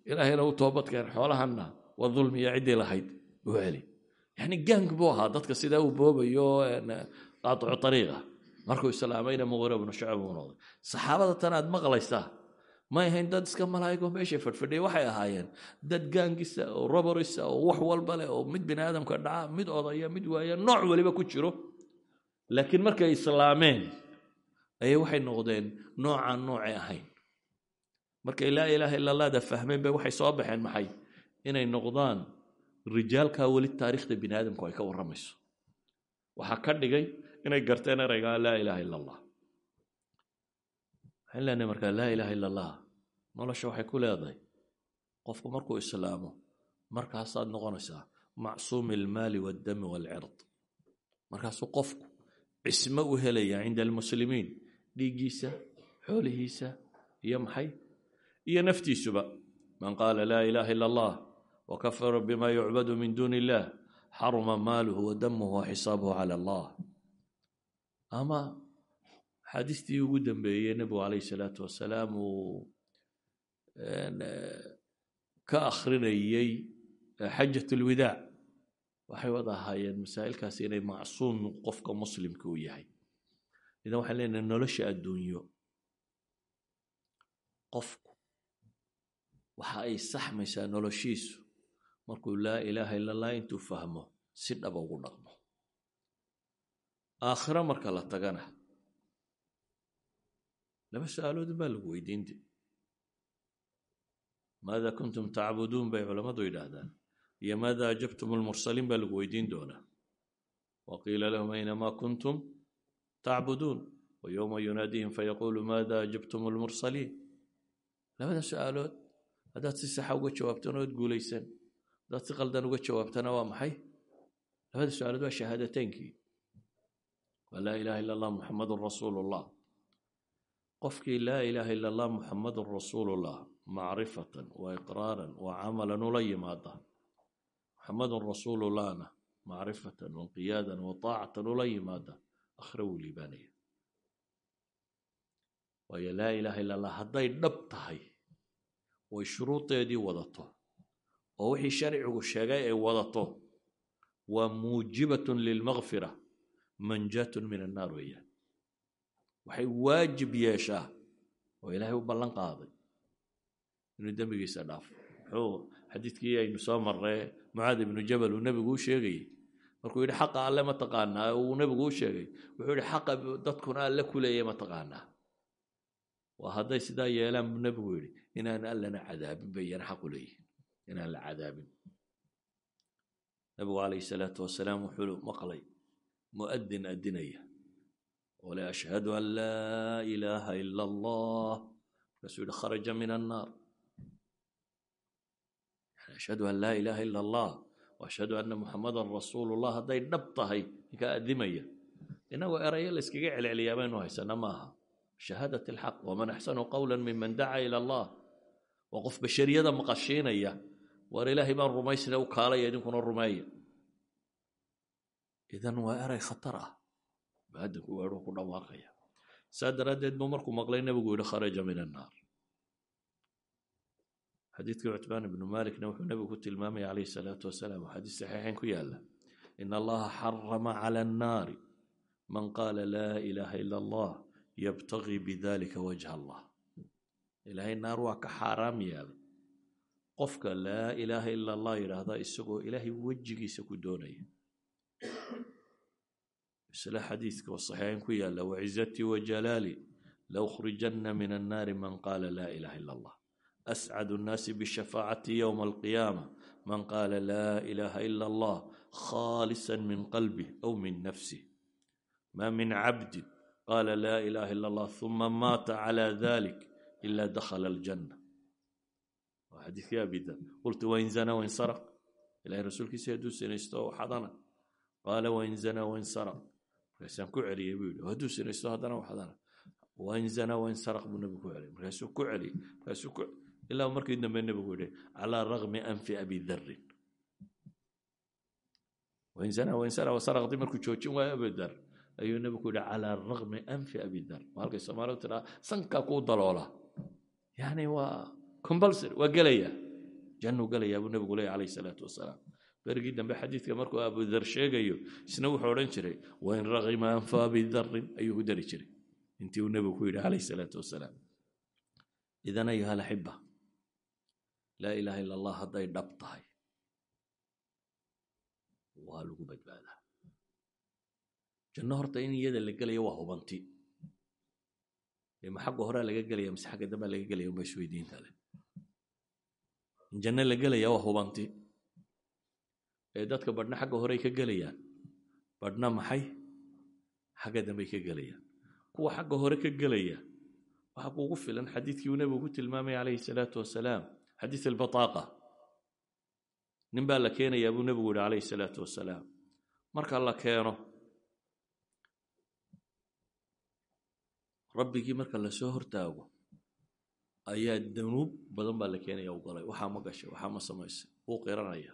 ilaahayna u toobadkeen xoolahanna waa dulmiya ciddii lahayd u heli. Yani gang buu ahaa dadka sidaa uu boobayo qaaicu ariiqa markuu islaamayna muiira bnu shucb uu noqday. Saxaabada tan aad maqlaysaa may dad iska malaa'igo meeshay fadhfadhiya waxay ahaayeen dad gaangisa oo roborisa oo wax walba leh oo mid bini dhaca mid odaya mid waaya nooc waliba ku jiro. Laakiin markay islaameen ayay waxay noqdeen noocaan noocay ahayn. Markay laa ilaaha ila allahda fahmeen bay waxay soo baxeen maxay? Inay noqdaan rijaalkaa weli taariikhda bini ay ka warramayso. Waxaa ka dhigay inay garteen eraygaa laa ilaaha ila allah waxaan leenahay markaa laa ilaaha ila allah nolosha waxay ku leedahay. Qofku markuu islaamo markaasaad noqonaysaa macsuumi almaali waaldami waalcird markaasuu qofku cismo u helaya cinda almuslimiin dhiiggiisa xoolihiisa iyo maxay? Iyo naftiisuba. Man qaala laa ilaaha ila allah wakafara bima yucbadu min duuni illah xaruma maaluhu wadamuhu waxisaabuhu cala allah. Ama xaadiistii ugu dambeeyey nebigu calayhi salaatu wasalaam uu ka akhrinayey xajat lwidaac waxay wada ahaayeen masaa'ilkaasi inay macsuum qofka muslimka u yahay. Idan waxaan leenahay nolosha adduunyo. Qofku waxa ay saxmaysaa noloshiisu markuu laa ilaaha ila allah intuu fahmo si dhaba ugu dhaqmo. Aakhiro marka la tagana laba su'aaloodun baa lagu weydiinte maada kuntum tacbuduun bay culammadu yidhaahdaan. Iyo maada ajabtum almursaliin baa lagu weydiin doonaa. wa qiila lahum aynamaa kuntum tacbuduun wa yowma yunaadihim fayaquulu maada ajabtum almursaliin labada su'aalood haddaad si saxa uga jawaabtana ood guulaysan. Haddaad si qaldan uga jawaabtana waa maxay? Labada su'aalood waa shahaadateynkii waa laa ilaha illa allah muxamadun rasuulu qofkii laa ilaaha illa allah muxamadun rasuulullah macrifatan wa iqraaran wa camalan ula yimaada. Muxamadun rasuulullahna macrifatan wanqiyaadan wa taacatan ula yimaada. Akhre wuu liibaanaya waayo laa ilaaha illa allah hadday dhab tahay way shuruudeedii wadato. Oo wixii sharcigu sheegay ay wadato. Waa muujibatun lilmakfira manjaatun min annaar weeyaan. Waxay waajib yeeshaa oo ilaahay u ballan qaaday inuu dembigiisa dhaafo. Muxuu xadiidkii aynu soo marree mucaad ibnu jabal uu nebigu u sheegayey. Markuu yidhi xaqa alle ma taqaanaa? Uu nebigu u sheegay. Wuxuu yidhi xaqa dadkuna alle ku leeyahy ma taqaanaa. Waa hadday sidaa yeelaan buu nebigu yidhi inaan allana cadaabin bay iyana xaqu leeyihiin inaan la cadaabin. Nebigu calayhi salaatu wasalaam wuxuu maqlay mu'adin adinaya oo le ashhadu an laa ilaaha ila allah. Markaasuu yidhi kharaja min annaar ashhadu an laa ilaaha ila allah ashhadu anna muxamadan rasuulullah hadday dhab tahay ninkaa adimaya inagoo erayo la iskaga celceliyaa baynu haysana maaha shahaadat alxaq waman axsanu qawla miman dacaa ila allah waa qof bashariyada maqashiinaya waar ilaahay baan rumaysna u kaalaya idinkuna rumeeya idan waa eray khatar ah baadanku weeruu ku dhawaaqaya saa daraaddeed buu markuu maqlay nebigu yidhi kharaja min annaar xadiidkii cutbaan ibnu malikna wuxuu nebigu ku tilmaamaya calayhi salaatu wasalaam oo xadiis saxiixayn ku yaalla in allaha xarama cala annaari man qaala laa ilaaha ila allah yabtagii bidalika wajha allah. Ilaahay naar waa ka xaaraam qofka laa ilaaha ila allah yidhaahda isagoo ilaahay wejigiisa ku doonaya. Isla xadiidka oo saxiixayn ku yaalla wacizatii wajalaali laukhrijanna min annaari man qaala laa ilaha ila allah أسعد الناس بالشفاعة يوم القيامة من قال لا إله إلا الله خالصا من قلبه أو من نفسه ما من عبد قال لا إله إلا الله ثم مات على ذلك إلا دخل الجنة وحديث يا بذا قلت وإن زنى وإن سرق إلى رسولك سيدوس سنستو حضنا قال وإن زنى وإن سرق فسان كعلي يقول ودوس سنستو حضنا وحضنا وإن زنى وإن سرق من نبي كعلي فسان كعلي فسان كعلي ilaa markii dambe nebigu yihi calaa ragmi anfi abi darin saraqdii markuu joojin waayo abidar ayuu nebigu yihi calaa ragmi anfi abi dar halkay soomaalidu tiraa sankaa kuu daloola yani waa compulsory waa gelaya jannuu gelayaa buu nebigu leeyahy calayhi salaatu wasalaam berigii dambe xadiidka markuu abudar sheegayo isna wuxuu odhan jiray wain ragima anfa abi darin ayuu ku dari jiray intii uu nebigu ku yidhi calayhi salaatu wasalaam idan ayuha alaxiba laa ilaaha ila allah hadday dhab tahay. Waa lagu badbaadaa. Janno horta in iyada la gelaya waa hubanti. Ma xagga horea laga gelaya mise xagga dambea laga gelaya unba isweydiinta leh in janno la gelaya waa hubanti. Ee dadka badhna xagga horey ka gelayaan badhna maxay? Xagga dambey ka gelayaan. Kuwa xagga hore ka gelaya waxaa kuugu filan xadiidkii uu nebigu ku tilmaamay calayhi salaatu wasalaam xadiis albataqa. Nin baa la keenayaa buu nebigu yihi calayhi salaatu wasalaam marka la keeno rabbigii marka la soo hortaago ayaa danuub badan baa la keenaya u galay. Waxaa ma gashay waxaa ma samaysay wuu qiranaya.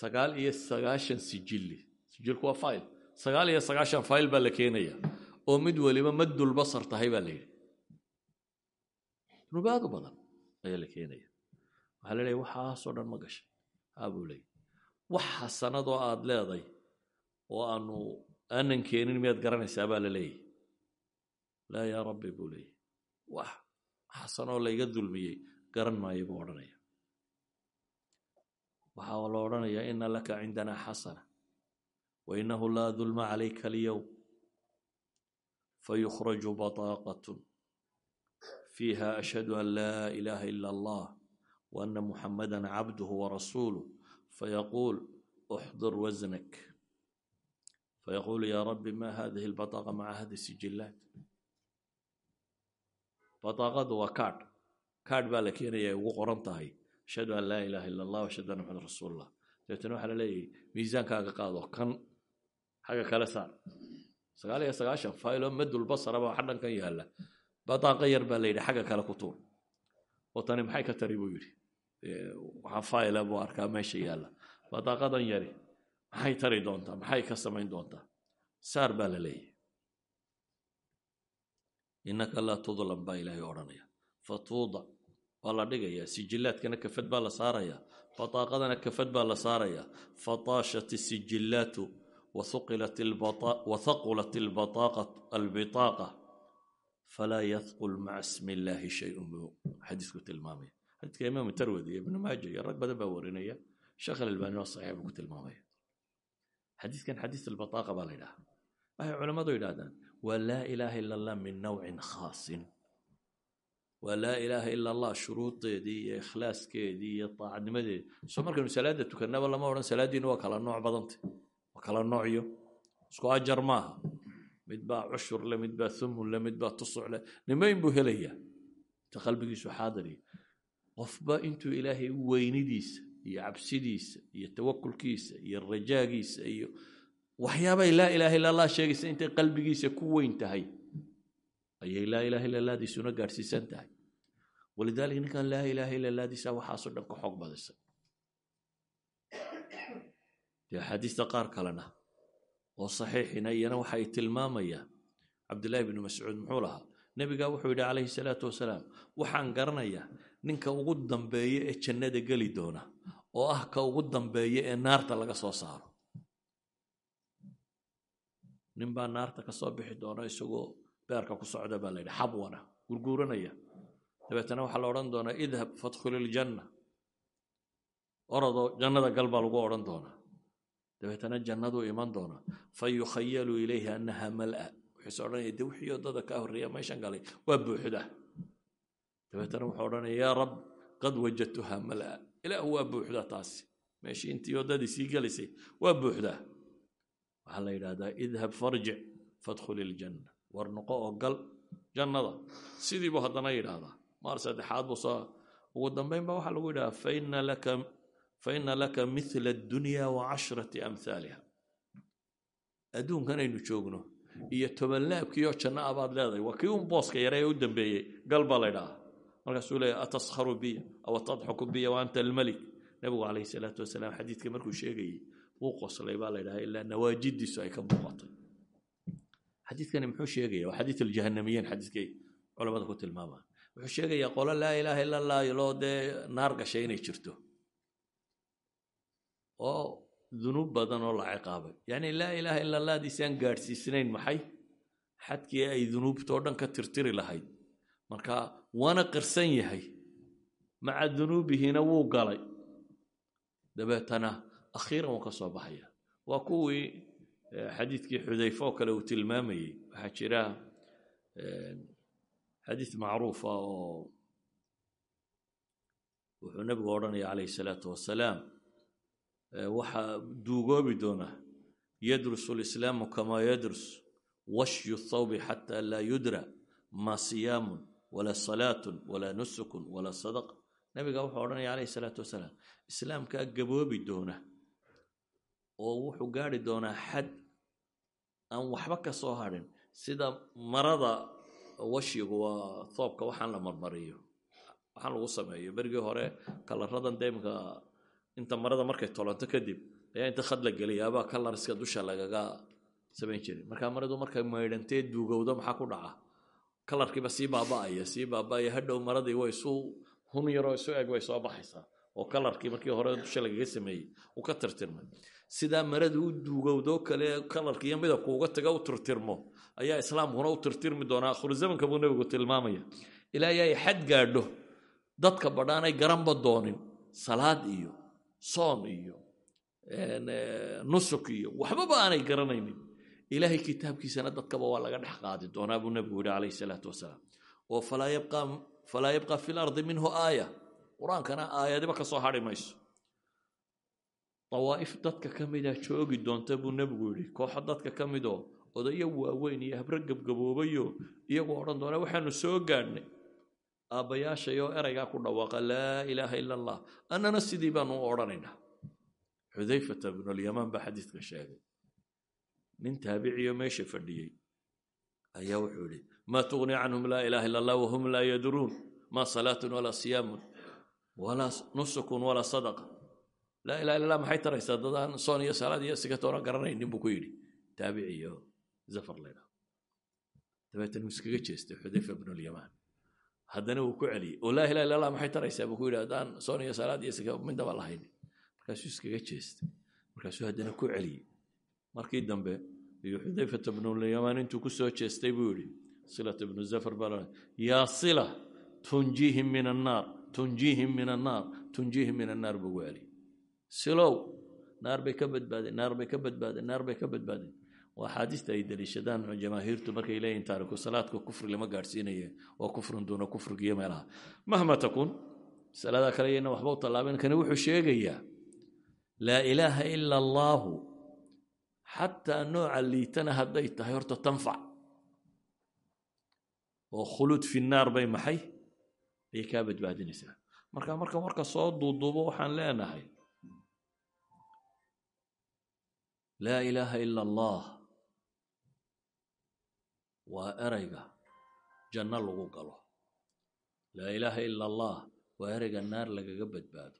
Sagaal iyo sagaashan sijilli sijilku waa file sagaal iyo sagaashan file baa la keenaya. Oo mid weliba yidhi ayaa la keenaya. Waxaa la leeyahy waxaasoo dhan ma gashay. Haa buu leeyay wax xasanadoo aad leeday oo aanu aanan keenin miyaad garanaysaa? baa la leeyahy laa yaa rabbi buu leeyahy wax xasanoo layga dulmiyey garan maayo buu odhanaya waxaa la odhanayaa ina laka cindanaa xasana wa inahu laa dulma calayka alyowm fayukhraju bataaqatun fiiha ashhadu an laa ilaaha ila allah wa ana muxamada cabduhu warasuuluh fayaquul uxdur wasnak fayaquul ya rabbi ma hadihi lbaطaqa maca hadi sijillaat baaaqadu waa kaadh kaadh baa la keenaya ay ugu qoran tahay ashhadu an laa ilaaha ila allah ashhadu anna muxamed rasuul allah dabeetana waxaa la leeyahay miisaankaaga qaado kan xagga kale saar sagaal iyo sagaashan faylo madulbasaraba waxa dhankan yaalla badaaqa yar baa la yidhi xagga kale ku tuur. Oo tani maxay ka tari buu yidhi. Waxaa faila buu arkaa meesha yaalla. Badaaqadan yari maxay tari doontaa? Maxay ka samayn doontaa? Saar baa la leeyahay. Innaka laa tudlam baa ilaahay odhanaya. Fatuuda waa la dhigayaa sijillaadkana kafad baa la saarayaa bataaqadana kafad baa la saarayaa fataashat isijillaatu wathaqulat albitaaqa falaa yadqul maca ismi illaahi shayun buu xadiisku tilmaamaya xadiiska imaamu tarwadi iyo ibnu maaja iyo rag badan baa warinaya sheekh alalbaani oo saxiix buu ku tilmaamaya xadiiskan xadiis albataaqa baa la yidhaha waxay culammadu yidhahdaan waa laa ilaaha ila allah min nawcin khaasin waa laa ilaaha ila allah shuruudeedii iyo ikhlaaskeedii iyo daacadnimadeedi soo markaynu salaada tukannaba lama odhan salaaddiina waa kala nooc badanta waa kala noocyo isku ajar maaha mid baa cushur le mid baa thumun le mid baa tusuc le nimayn buu helayaa? Inta qalbigiisu xaadiriya qofba intuu ilaahay weynidiisa iyo cabsidiisa iyo tawakulkiisa iyo rajaagiisa iyo waxyaabay laa ilaaha illa allah sheegaysa intay qalbigiisa ku weyn tahay ayay laa ilaha illa allahdiisuna gaadhsiisan tahay. Walidaalika ninkan laa ilaaha illa allahdiisa waxaasoo dhan ka xoog badisay dee axaadiista qaar kalena oo saxiixina iyana waxay tilmaamayaan cabdillahi bnu muxuu lahaa nebigaa wuxuu yidhi calayhi salaatu wasalaam waxaan garanayaa ninka ugu dambeeya ee jannada geli doona oo ah ka ugu dambeeya ee naarta laga soo saaro. Nin baa naarta ka soo bixi doona isagoo beerka ku socda baa la xabwana gurguuranaya. Dabeetana waxaa la odhan doonaa idhab fadkhuli iljanna orodoo jannada gal baa lagu odhan doonaa dabeetana jannaduu iman doonaa fa yukhayalu annaha mal'a. Wuxuuse odhanaya de wixii waddada kaa horreeya meeshan galay? Waa buuxda. Dabeetana wuxuu odhanaya yaa rab qad wajadtuha mal'a. Ilaahu waa buuxda taasi. Meeshii intii waddadii sii gelaysay waa buuxdaa waxaa la yidhahdaa idhab farjic fadkhul iljanna war noqo oo gal jannada. Sidii buu haddana yidhaahdaa. Maar saddexaad buu soo ugu dambayn ba waxaa lagu yidhahdaa faina laka faina laka mithla addunya wa cashrati amhaaliha adduunkanaynu joogno iyo tobanlaabkiioo janno a baad leedahay waa kii un booska yare ee u dambeeyey gal baa la ydhahaa markaasuu leeyahy ataskharu biya aw tadxuku biya wa anta almalik nebigu calayhi salaatu wasalaam xadiidka markuu sheegayey wuu qoslay baa la ydhahaa ilaa nawaajidiisu ay ka muuqatay xadiidkani muxuu sheegaya waa xadiid aljahanamiyiin xadiidkay culamada ku tilmaamaan wuxuu sheegayaa qolo laa ilaaha ila allah loo dee naar oo dunuub badan oo la ciqaabay. Yacni laa ilaaha ila allahdiisaan gaadhsiisnayn maxay? Xadkii ay dunuubtoo dhan ka tirtiri lahayd. Marka waana qirsan yahay. Maca dunuubihina wuu galay. Dabeetana akhiiran wuu ka soo baxaya waa kuwii xadiidkii xudayfe oo kale uu tilmaamayey. Waxaa jira xadiid macruufa oo wuxuu nebigu odhanaya calayhi salaatu wasalaam waxaa duugoobi doona yadrusu lislaamu kamaa yadrus washyu thawbi xata laa yudra ma siyaamun walaa salaatun walaa nusukun walaa sadaqa nebiga wuxuu odhanaya calayhi salaatu wasalaam islaamkaa gaboobi doona oo wuxuu gaari doonaa xad aan waxba ka soo hadhin. Sida marada washyigu waa thoobka waxaan la marmariyo waxaan lagu sameeyo. Berigii hore kalaradan deemka inta marada markay tolanto kadib ayaa inta khad la geliyaabaa kalariska dusha lagaga samayn jiray. Markaa maradu markay maydhantee duugowdo maxaa ku dhaca? Kalarkiiba sii baaba'aya sii baaba'aya. Hadhow maradii way isu hun yaroo isu eg way soo baxaysaa. Oo kalarkii markii hore dusha lagaga sameeyey uu ka tirtirmay sidaa maradu u duugowdo kale kalarki iyo midabku uga taga u tirtirmo ayaa islaamkuna u tirtirmi doonaa. Akhiru zamanka buu nebigu tilmaamaya ilaa ay xad gaadho dadka badhaanay garanba doonin salaad iyo soom iyo nusuk iyo waxbaba aanay garanaynin. Ilaahay kitaabkiisana dadkaba waa laga dhex qaadi doonaa buu nebigu yihi calayhi salaatu wasalaam. Oo falaa yabqa fi lardi minhu aaya. Qur'aankana aayadiba ka soo mayso. Dawaa'if dadka ka mida joogi doonta buu nebigu yidhi kooxo dadka ka midoo odayo waaweyn iyo habre gebgaboobayo iyagoo odhan doona waxaanu soo gaadhnay aabbayaashayoo eraygaa ku dhawaaqa laa ilaaha ila allah annana sidii baanu u xudayfata bnulyamaan baa xadiidka sheegay. Nin taabiciyo meesha fadhiyey ayaa wuxuu yidhi maa tugni canhum laa ilaaha ila allah wahum laa yadruun. Maa salaatun walaa siyaamun walaa nusukun walaa sadaqa. Laa ilaha illa allah maxay taraysaa? Dadaan soon iyo salaad iyo sikatoona garanaynin buu ku yidhi. Taabici iyo zafar laydha dabeetana wuu iskaga jeestay xudayfa bnulyamaan haddana wuu ku celiyey oo laa ilaha illa allah maxay taraysaa? Buu ku yidhi haddaan soon iyo salaad iyo sika midaba lahayn. Markaasuu iskaga jeestay. Markaasuu haddana ku celiyey markii dambe iyo xudayfata bnulyamaan intuu ku soo jeestay buu yidhi silat ibnu zafar baa yaa sila tunjiihim min annaar tunjiihim min annaar tunjiihim min annaar buu gu celiyey silow naar bay ka badbaadeen naar bay ka badbaadeen naar bay ka badbaadeen axaadiista ay daliishadaan jamaahiirtu markay leeyihiin taariku salaadka kufri lama gaadhsiinaye waa kufrun duuna kufrigiyo meelaha. Mahma takuun masaladaa kale iyana waxba u tallaabin kani wuxuu sheegayaa laa ilaaha ila allaahu xataa nooca liitana hadday tahay horta tanfac. Oo khuluud fi naar bay maxay? Ayay kaa badbaadinaysaa. Marka marka marka soo duuduubo waxaan leenahay laa ilaaha ila allah waa erayga janno lagu galo. Laa ilaaha ila allah waa ereyga naar lagaga badbaado.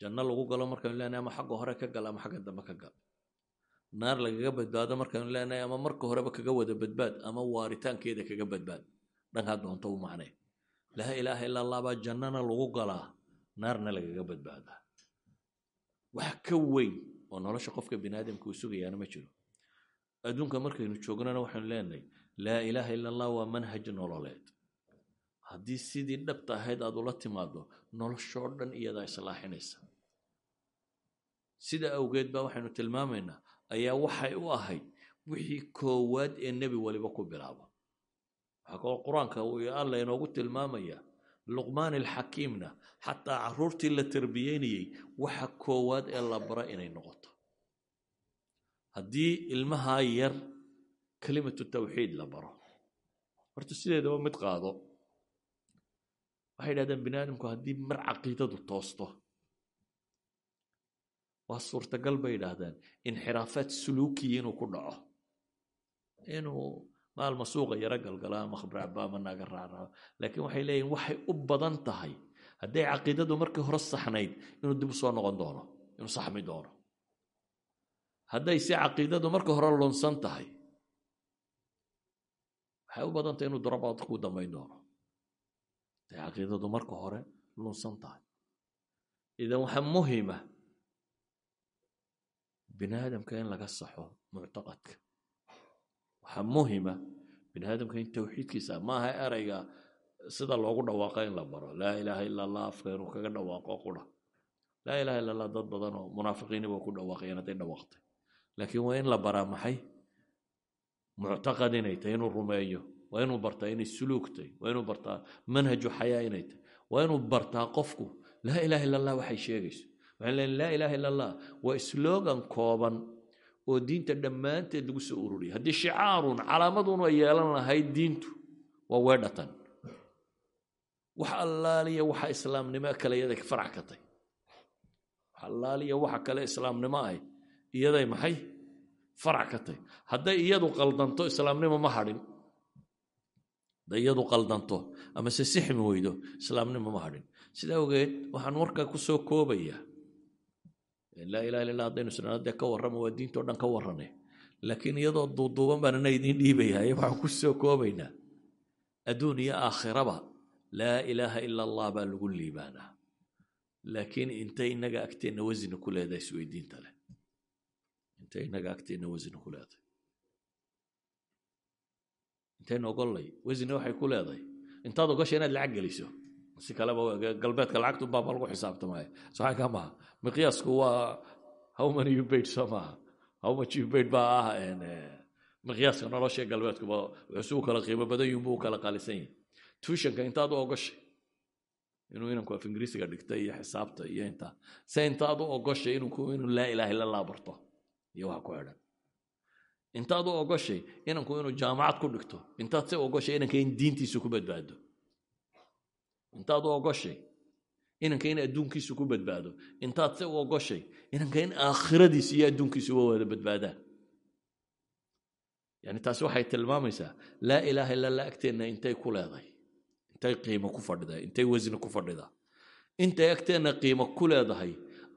Janno lagu galo markaynu leenahay ama xagga hore ka gal ama xagga dambe ka gal. Naar lagaga badbaado markaynu leenahay ama marka horeba kaga wada badbaad ama waaritaankeeda kaga badbaad. Dhankaa doonto u macnay laa ilaaha ila allah baa jannana lagu galaa naarna lagaga badbaadaa wax ka weyn oo nolosha qofka bini aadamka uu sugayaana ma jiro adduunka markaynu joognana waxaynu leenahay laa ilaaha ila allah waa manhaj nololeed. Haddii sidii dhabta ahayd aad ula timaado noloshoo dhan iyadaa islaaxinaysa sida awgeed baa waxaynu tilmaamaynaa ayaa waxay u ahayd wixii koowaad ee nebi waliba ku bilaabo waxaa kaloo qur'aanka uu alla inoogu tilmaamaya luqmaan alxakiimna xataa carruurtii la tarbiyeynayey waxa koowaad ee la bara inay noqoto haddii ilmahaa yar kelimatu tawxiid la baro horta sideedaba mid qaado. Waxay yidhahdeen bini aadamku haddii mar caqiidadu toosto. Waa suurtagal bay yidhaahdeen inxiraafaad suluukiya inuu ku dhaco. Inuu maalma suuqa yaro galgala ama khabracba ama naaga raacraaco laakiin waxay leeyihiin waxay u badan tahay. Hadday caqiidadu markii hore saxnayd inuu dib u noqon doono inuu saxmi doono hadday si caqiidadu marka hore lunsan tahay waxay u badan tahay inuu durabaad ku dambayn doono. Hadday caqiidadu marka hore lunsan tahay. Idan waxaa muhima bini aadamka in laga saxo muctaqadka. Waxaa muhima bini aadamka in tawxiidkiisa maaha erayga sida loogu dhawaaqo in la baro. Laa ilaaha ila allah afka inuu kaga dhawaaqo qura. Laa ilaha illa allah dad badan oo munaafiqiini waa ku dhawaaqayeen hadday dhawaaqtay laakiin waa in la baraa maxay muctaqad inay tahay inuu rumeeyo waa inuu bartaa inay suluugtay waa inuu bartaa manhaju xayaa inay tahay waa inuu bartaa qofku laa ilaha illa allah waxay sheegayso. Waxaan leeyahay laa ilaha illa allah waa slogan kooban oo diinta dhammaanteed lagu soo ururiyay. Haddii shicaarun calaamadun ay yeelan lahayd diintu waa weedhatan. Wax allaaliya waxa islaamnimo kale iyaday farax ka tay wax allaaliya waxa kale islaamnimo ahy iyaday maxay? Farac ka tay hadday iyadu qaldanto islaamnimo ma hadhin. Hadday iyadu qaldanto ama se sixmi weydo islaamnimo ma hadhin. Sida awgeed waxaan warka ku soo koobayaa. Laa ilaha illa haddaynu isnana dee ka warrama waa diintao dhan ka laakiin iyadoo duuduuban baan ina idiin dhiibayaa waxaan ku soo koobaynaa. Adduun aakhiraba laa ilaaha ila allah baa lagu liibaanaa. Laakiin intay inaga agteenna wasni ku leedahay isweydiinta leh intay inaga agteenna wasni ku leedahay intayna ogollay wasni waxay ku leedahay. Intaad ogasha inaad lacag geliso. Si kaleba galbeedka lacagtu baaba lagu xisaabtamaya soxaa kaa maaha. Miqyaasku waa how many you paid soo maaha? How much you paid baa ah miqyaaska nolosha galbeedkuba wuxuu kala qiimo badan yun buu kala qaalisan yahay. Tuushanka intaad u ogoshay inuu inanku af ingiriisiga dhigtay iyo xisaabta iyo intaa. Se intaad u ogoshay inuu laa ilaha illa allah barto iyo waxa ku xidhan intaad u ogoshay inanku inuu jaamacad ku dhigto intaad se ogoshay inanka in diintiisu ku badbaado intaad u ogoshay inanka in adduunkiisu ku badbaado intaad se u ogoshay inanka in aakhiradiisu iyo adduunkiisu wa wada badbaadaan yani taasi waxay tilmaamaysaa laa ilaaha illa allah agteenna intay ku leedahay intay qiimo ku fadhidaa intay wasni ku fadhidaa intay agteenna qiimo ku leedahay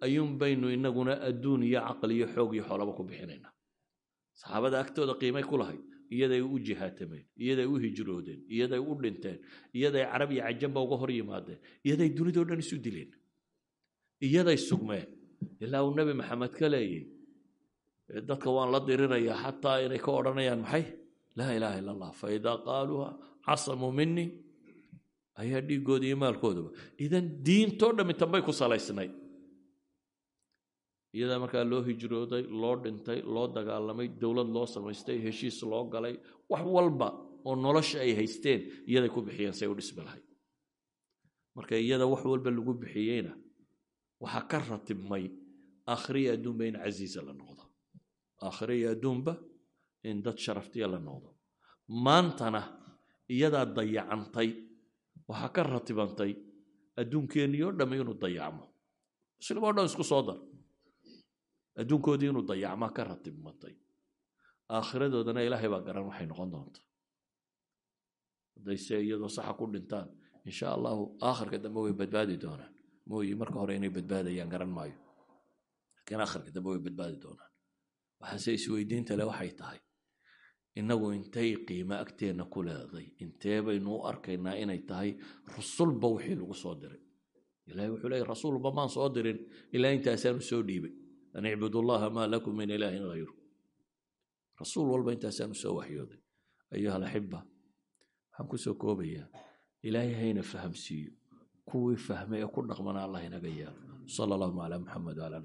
ayuun baynu inaguna adduun iyo caqli iyo xoog iyo xoolaba ku bixinaynaa saxaabada agtooda qiimay ku lahayd iyaday u jihaatameen iyaday u hijroodeen iyaday u dhinteen iyaday carab iyo cajamba uga hor yimaadeen iyaday dunidao dhan isu dileen iyaday sugmeen. Ilaa uu nebi maxamed ka leeyay dadka waan la dirirayaa xataa inay ka odhanayaan maxay? Laa ilaaha illa allah fa idaa qaaluuha casamuu minii ayaa dhiiggooda iyo maalkoodaba idan diintoo dhammi tanbay ku salaysnayd iyadaa markaa loo hijrooday loo dhintay loo dagaalamay dowlad loo samaystay heshiis loo galay wax walba oo nolosha ay haysteen iyaday ku bixiyeen say u dhismi lahayd marka iyada wax walba lagu bixiyeyna waxaa ka ratibmay aakhiriya adduunba in casiisa la noqdo. Aakhiriya adduunba in dad sharaftiya la noqdo. Maantana iyadaa dayacantay waxaa ka ratibantay adduunkeennii oo dhamm inuu dayacmo. Muslim oo dhan isku soo dar adduunkoodii inuu dayacmaa ka ratibmatay aakhiradoodana ilaahay baa garan waxay noqon doonta hadday se iyadoo saxa ku dhintaan insha allahu aakhirka dambe way badbaadi doonaan. Mooyi marka hore inay badbaadayaan garan maayo. Laakiin aakhirka dambe way badbaadi doonaan. Waxaase isweydiinta le waxay tahay innagu intay qiimo agteenna ku leeday. Intee baynu u arkaynaa inay tahay rusulba wixii lagu soo diray. Ilahay wuxuu leeyay rasuulba maan soo dirin ilaa intaasaanu soo dhiibay an icbudu allaha maa lakum min ilaahin hayru rasuul walba intaasaanu soo waxyooday ayuha alaxiba waxaan ku soo koobayaa ilaahay hayna fahamsiiyo kuwii fahmay ee ku dhaqmana allah inaga yaalo sala allahuma calaa muxamed wala